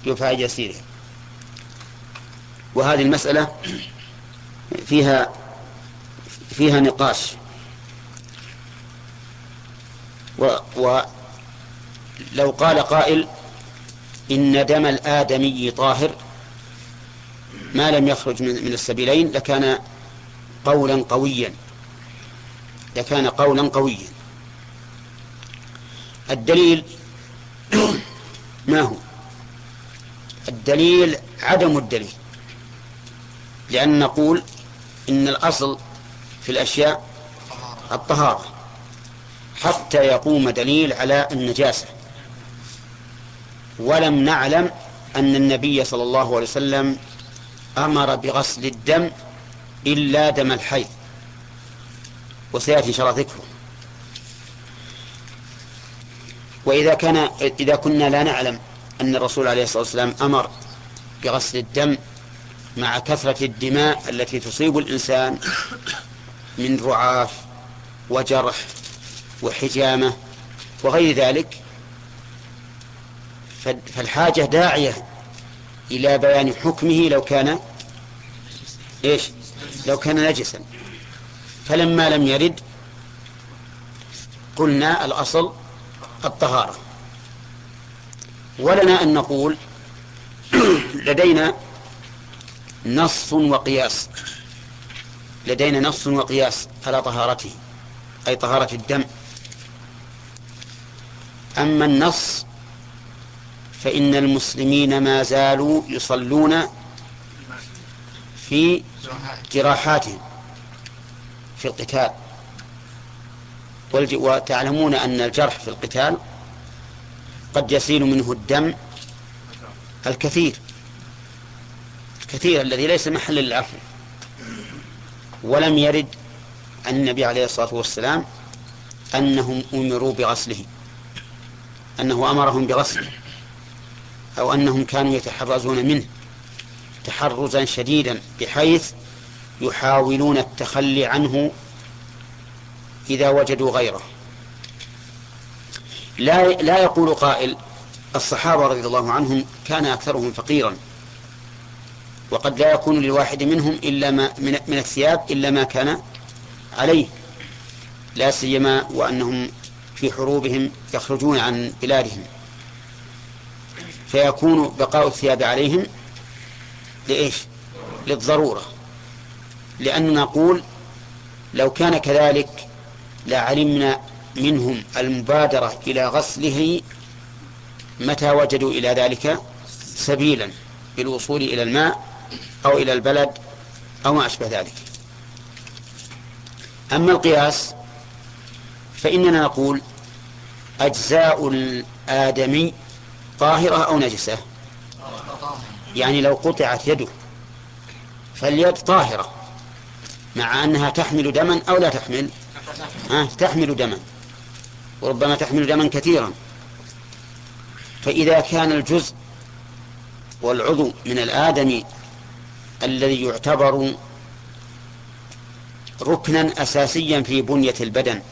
يعفى عن يسيرها. وهذه المسألة فيها فيها نقاش. ولو قال قائل إن دم الآدمي طاهر ما لم يخرج من, من السبيلين لكان قولا قويا. لكان قولا قويا. الدليل ما هو؟ الدليل عدم الدليل. لأن نقول إن الأصل في الأشياء الطهارة حتى يقوم دليل على النجاسة. ولم نعلم أن النبي صلى الله عليه وسلم أمر بغسل الدم إلا دم الحيض. وسيأتي إن شاء الله ذكره. وإذا كان إذا كنا لا نعلم أن الرسول عليه الصلاة والسلام أمر بغسل الدم مع كثرة الدماء التي تصيب الإنسان من رعاف وجرح وحجامة وغير ذلك فالحاجة داعية إلى بيان حكمه لو كان إيش؟ لو كان نجسا. فلما لم يرد قلنا الأصل الطهارة. ولنا أن نقول لدينا نص وقياس. لدينا نص وقياس على طهارته أي طهارة الدم. أما النص فإن المسلمين ما زالوا يصلون في جراحاتهم في القتال. وتعلمون أن الجرح في القتال قد يسيل منه الدم الكثير الكثير الذي ليس محلا للعفو. ولم يرد عن النبي عليه الصلاة والسلام أنهم أمروا بغسله أنه أمرهم بغسله. أو أنهم كانوا يتحرزون منه تحرزا شديدا بحيث يحاولون التخلي عنه إذا وجدوا غيره. لا لا يقول قائل الصحابة رضي الله عنهم كان أكثرهم فقيرا وقد لا يكون للواحد منهم إلا ما من, من الثياب إلا ما كان عليه لا سيما وأنهم في حروبهم يخرجون عن بلادهم. فيكون بقاء الثياب عليهم لإيش؟ للضرورة. لأننا نقول لو كان كذلك لعلمنا منهم المبادرة إلى غسله متى وجدوا إلى ذلك؟ سبيلا بالوصول إلى الماء أو إلى البلد أو ما أشبه ذلك. أما القياس فإننا نقول أجزاء الآدمي طاهرة. أو نجسة. يعني لو قطعت يده فاليد طاهرة مع أنها تحمل دما أو لا تحمل. آه تحمل دما. وربما تحمل دما كثيرا. فإذا كان الجزء والعضو من الآدم الذي يعتبر ركنا أساسيا في بنية البدن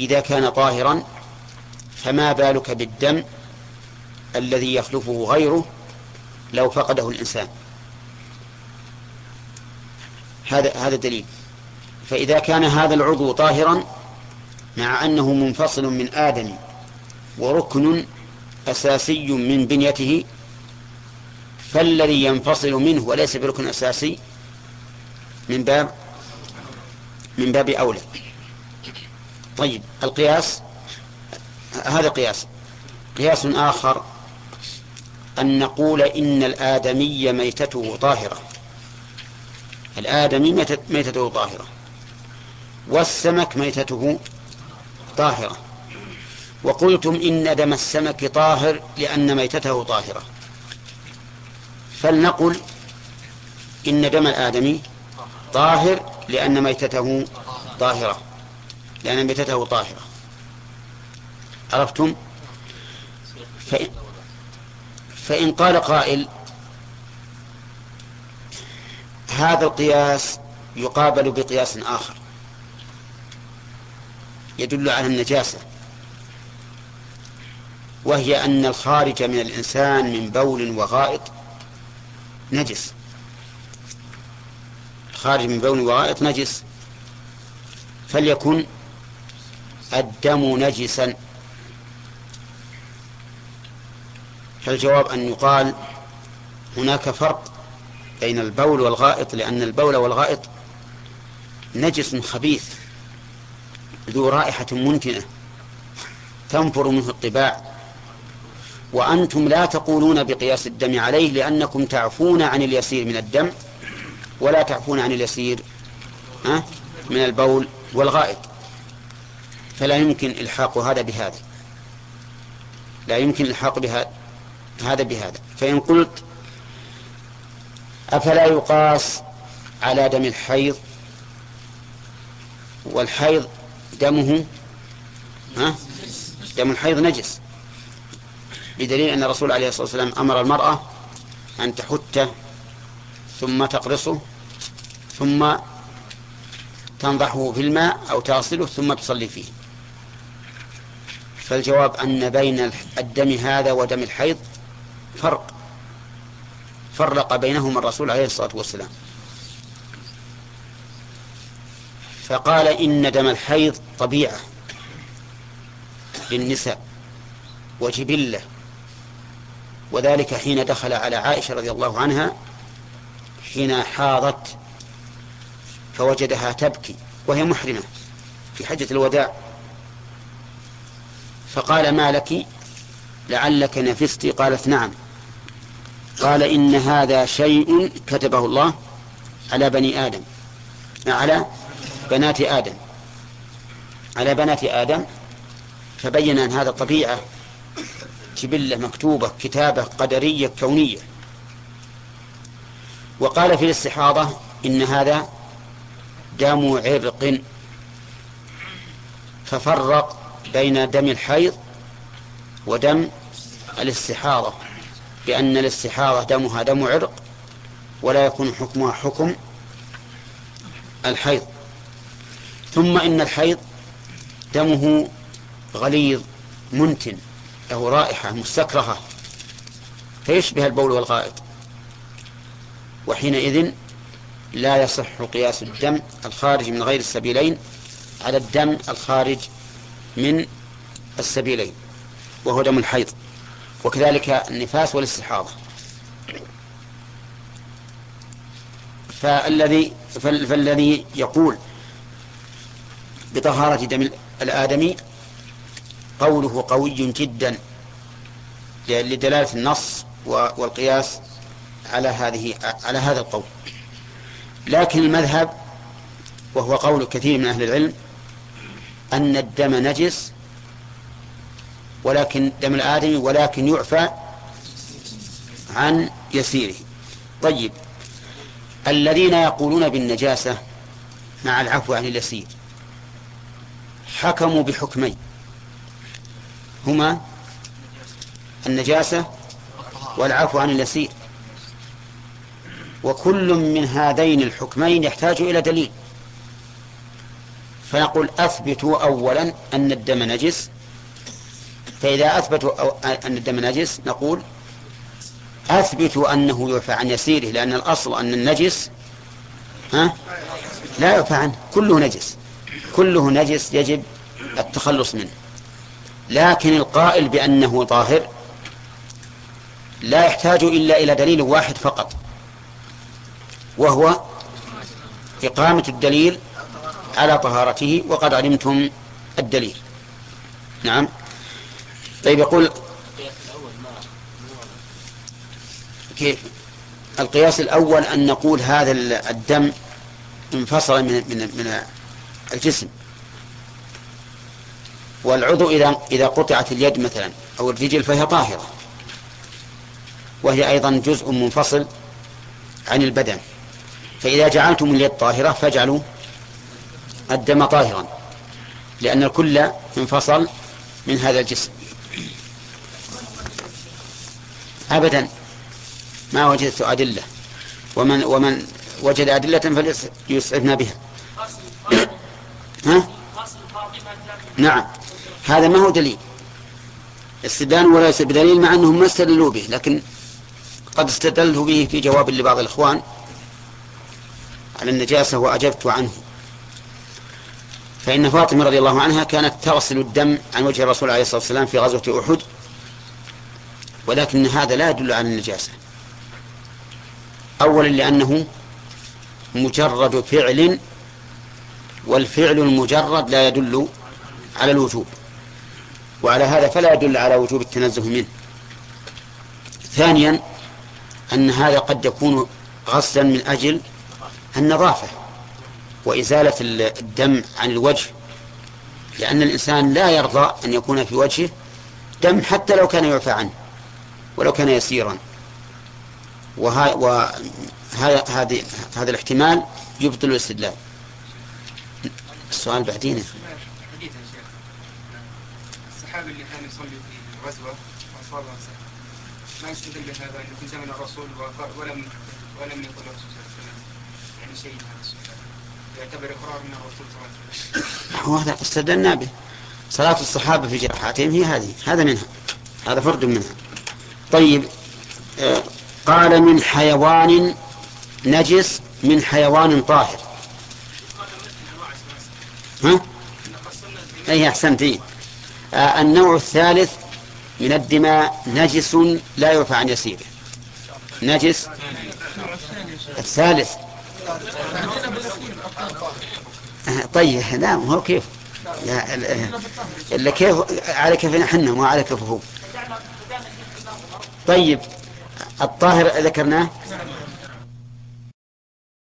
إذا كان طاهرا فما بالك بالدم الذي يخلفه غيره لو فقده الإنسان. هذا هذا دليل. فإذا كان هذا العضو طاهرا مع أنه منفصل من آدم وركن أساسي من بنيته فالذي ينفصل منه وليس بركن أساسي من باب من باب أولى. طيب القياس هذا قياس. قياس آخر أن نقول إن الآدمي ميتته طاهرة. الآدمي ميتته طاهرة. والسمك ميتته طاهرة. وقلتم إن دم السمك طاهر لأن ميتته طاهرة. فلنقل إن دم الآدمي طاهر لأن ميتته طاهرة. لأن ميتته طاهرة. عرفتم؟ فإن, قال قائل هذا القياس يقابل بقياس آخر. يدل على النجاسة. وهي أن الخارج من الإنسان من بول وغائط نجس. الخارج من بول وغائط نجس. فليكن الدم نجسا. فالجواب أن يقال هناك فرق بين البول والغائط لأن البول والغائط نجس خبيث ذو رائحة منتنة تنفر منه الطباع. وأنتم لا تقولون بقياس الدم عليه لأنكم تعفون عن اليسير من الدم ولا تعفون عن اليسير من البول والغائط. فلا يمكن إلحاق هذا بهذا. لا يمكن إلحاق بهذا هذا بهذا. فإن قلت أفلا يقاس على دم الحيض؟ والحيض دمه ها؟ دم الحيض نجس. بدليل أن الرسول عليه الصلاة والسلام أمر المرأة أن تحته ثم تقرصه ثم تنضحه في الماء أو تغسله ثم تصلي فيه. فالجواب أن بين الدم هذا ودم الحيض فرق. فرق بينهما الرسول عليه الصلاة والسلام. فقال إن دم الحيض طبيعة للنساء وجبلة. وذلك حين دخل على عائشة رضي الله عنها حين حاضت فوجدها تبكي وهي محرمة في حجة الوداع. فقال ما لك؟ لعلك نفست؟ قالت نعم. قال إن هذا شيء كتبه الله على بني آدم. على بنات آدم. على بنات آدم. فبين أن هذا طبيعة جبلة مكتوبة كتابة قدرية كونية. وقال في الاستحاضة إن هذا دم عرق. ففرق بين دم الحيض ودم الاستحاضة. بأن الاستحاضة دمها دم عرق ولا يكون حكمها حكم الحيض. ثم إن الحيض دمه غليظ منتن له رائحة مستكرهة فيشبه البول والغائط. وحينئذ لا يصح قياس الدم الخارج من غير السبيلين على الدم الخارج من السبيلين وهو دم الحيض. وكذلك النفاس والاستحاضة. فالذي فالذي يقول بطهارة دم الآدمي قوله قوي جدا لدلالة النص والقياس على هذه على هذا القول. لكن المذهب وهو قول كثير من أهل العلم أن الدم نجس ولكن دم الآدمي ولكن يعفى عن يسيره. طيب الذين يقولون بالنجاسة مع العفو عن اليسير حكموا بحكمين. هما النجاسة والعفو عن اليسير. وكل من هذين الحكمين يحتاج إلى دليل. فنقول أثبتوا أولا أن الدم نجس فإذا أثبتوا أن الدم نجس نقول أثبتوا أنه يعفى عن يسيره لأن الأصل أن النجس ها؟ لا يعفى عنه كله نجس. كله نجس يجب التخلص منه. لكن القائل بأنه طاهر لا يحتاج إلا إلى دليل واحد فقط وهو إقامة الدليل على طهارته وقد علمتم الدليل. نعم. طيب يقول كيف؟ القياس الأول أن نقول هذا الدم انفصل من من من الجسم. والعضو إذا إذا قطعت اليد مثلا أو الرجل فهي طاهرة. وهي أيضا جزء منفصل عن البدن. فإذا جعلتم اليد طاهرة فاجعلوا الدم طاهرا لأن الكل انفصل من هذا الجسم. أبدا. ما وجدت أدلة. ومن ومن وجد أدلة فليسعدنا بها. ها؟ نعم. هذا ما هو دليل. استدلال وليس بدليل مع أنهم ما استدلوا به لكن قد استدلت به في جواب لبعض الإخوان على النجاسة وأجبت عنه. فإن فاطمة رضي الله عنها كانت تغسل الدم عن وجه الرسول عليه الصلاة والسلام في غزوة أحد. ولكن هذا لا يدل على النجاسة. أولا لأنه مجرد فعل والفعل المجرد لا يدل على الوجوب. وعلى هذا فلا يدل على وجوب التنزه منه. ثانيا أن هذا قد يكون غسلا من أجل النظافة. وإزالة الدم عن الوجه لأن الإنسان لا يرضى أن يكون في وجهه دم حتى لو كان يعفى عنه ولو كان يسيرا. وهذا هذه هذا الاحتمال يبطل الاستدلال. السؤال بعدين. الصحابي اللي كان يصلي في الغزوة وأصاب ما يستدل بهذا؟ أنه في زمن الرسول ولم ولم يقل الرسول صلى الله عليه وسلم يعني شيء من هذا السؤال. يعتبر إقرار من الرسول صلى الله عليه وسلم. استدلنا به. صلاة الصحابة في جراحاتهم هي هذه هذا منها هذا فرد منها. طيب آه، قال من حيوان نجس من حيوان طاهر. ها؟ أي أحسنت إيه؟ آه النوع الثالث من الدماء نجس لا يرفع عن يسيره نجس؟ الثالث. طيب لا هو كيف؟ إلا كيف؟ على كيفنا حنا مو على كيف هو؟ طيب الطاهر ذكرناه؟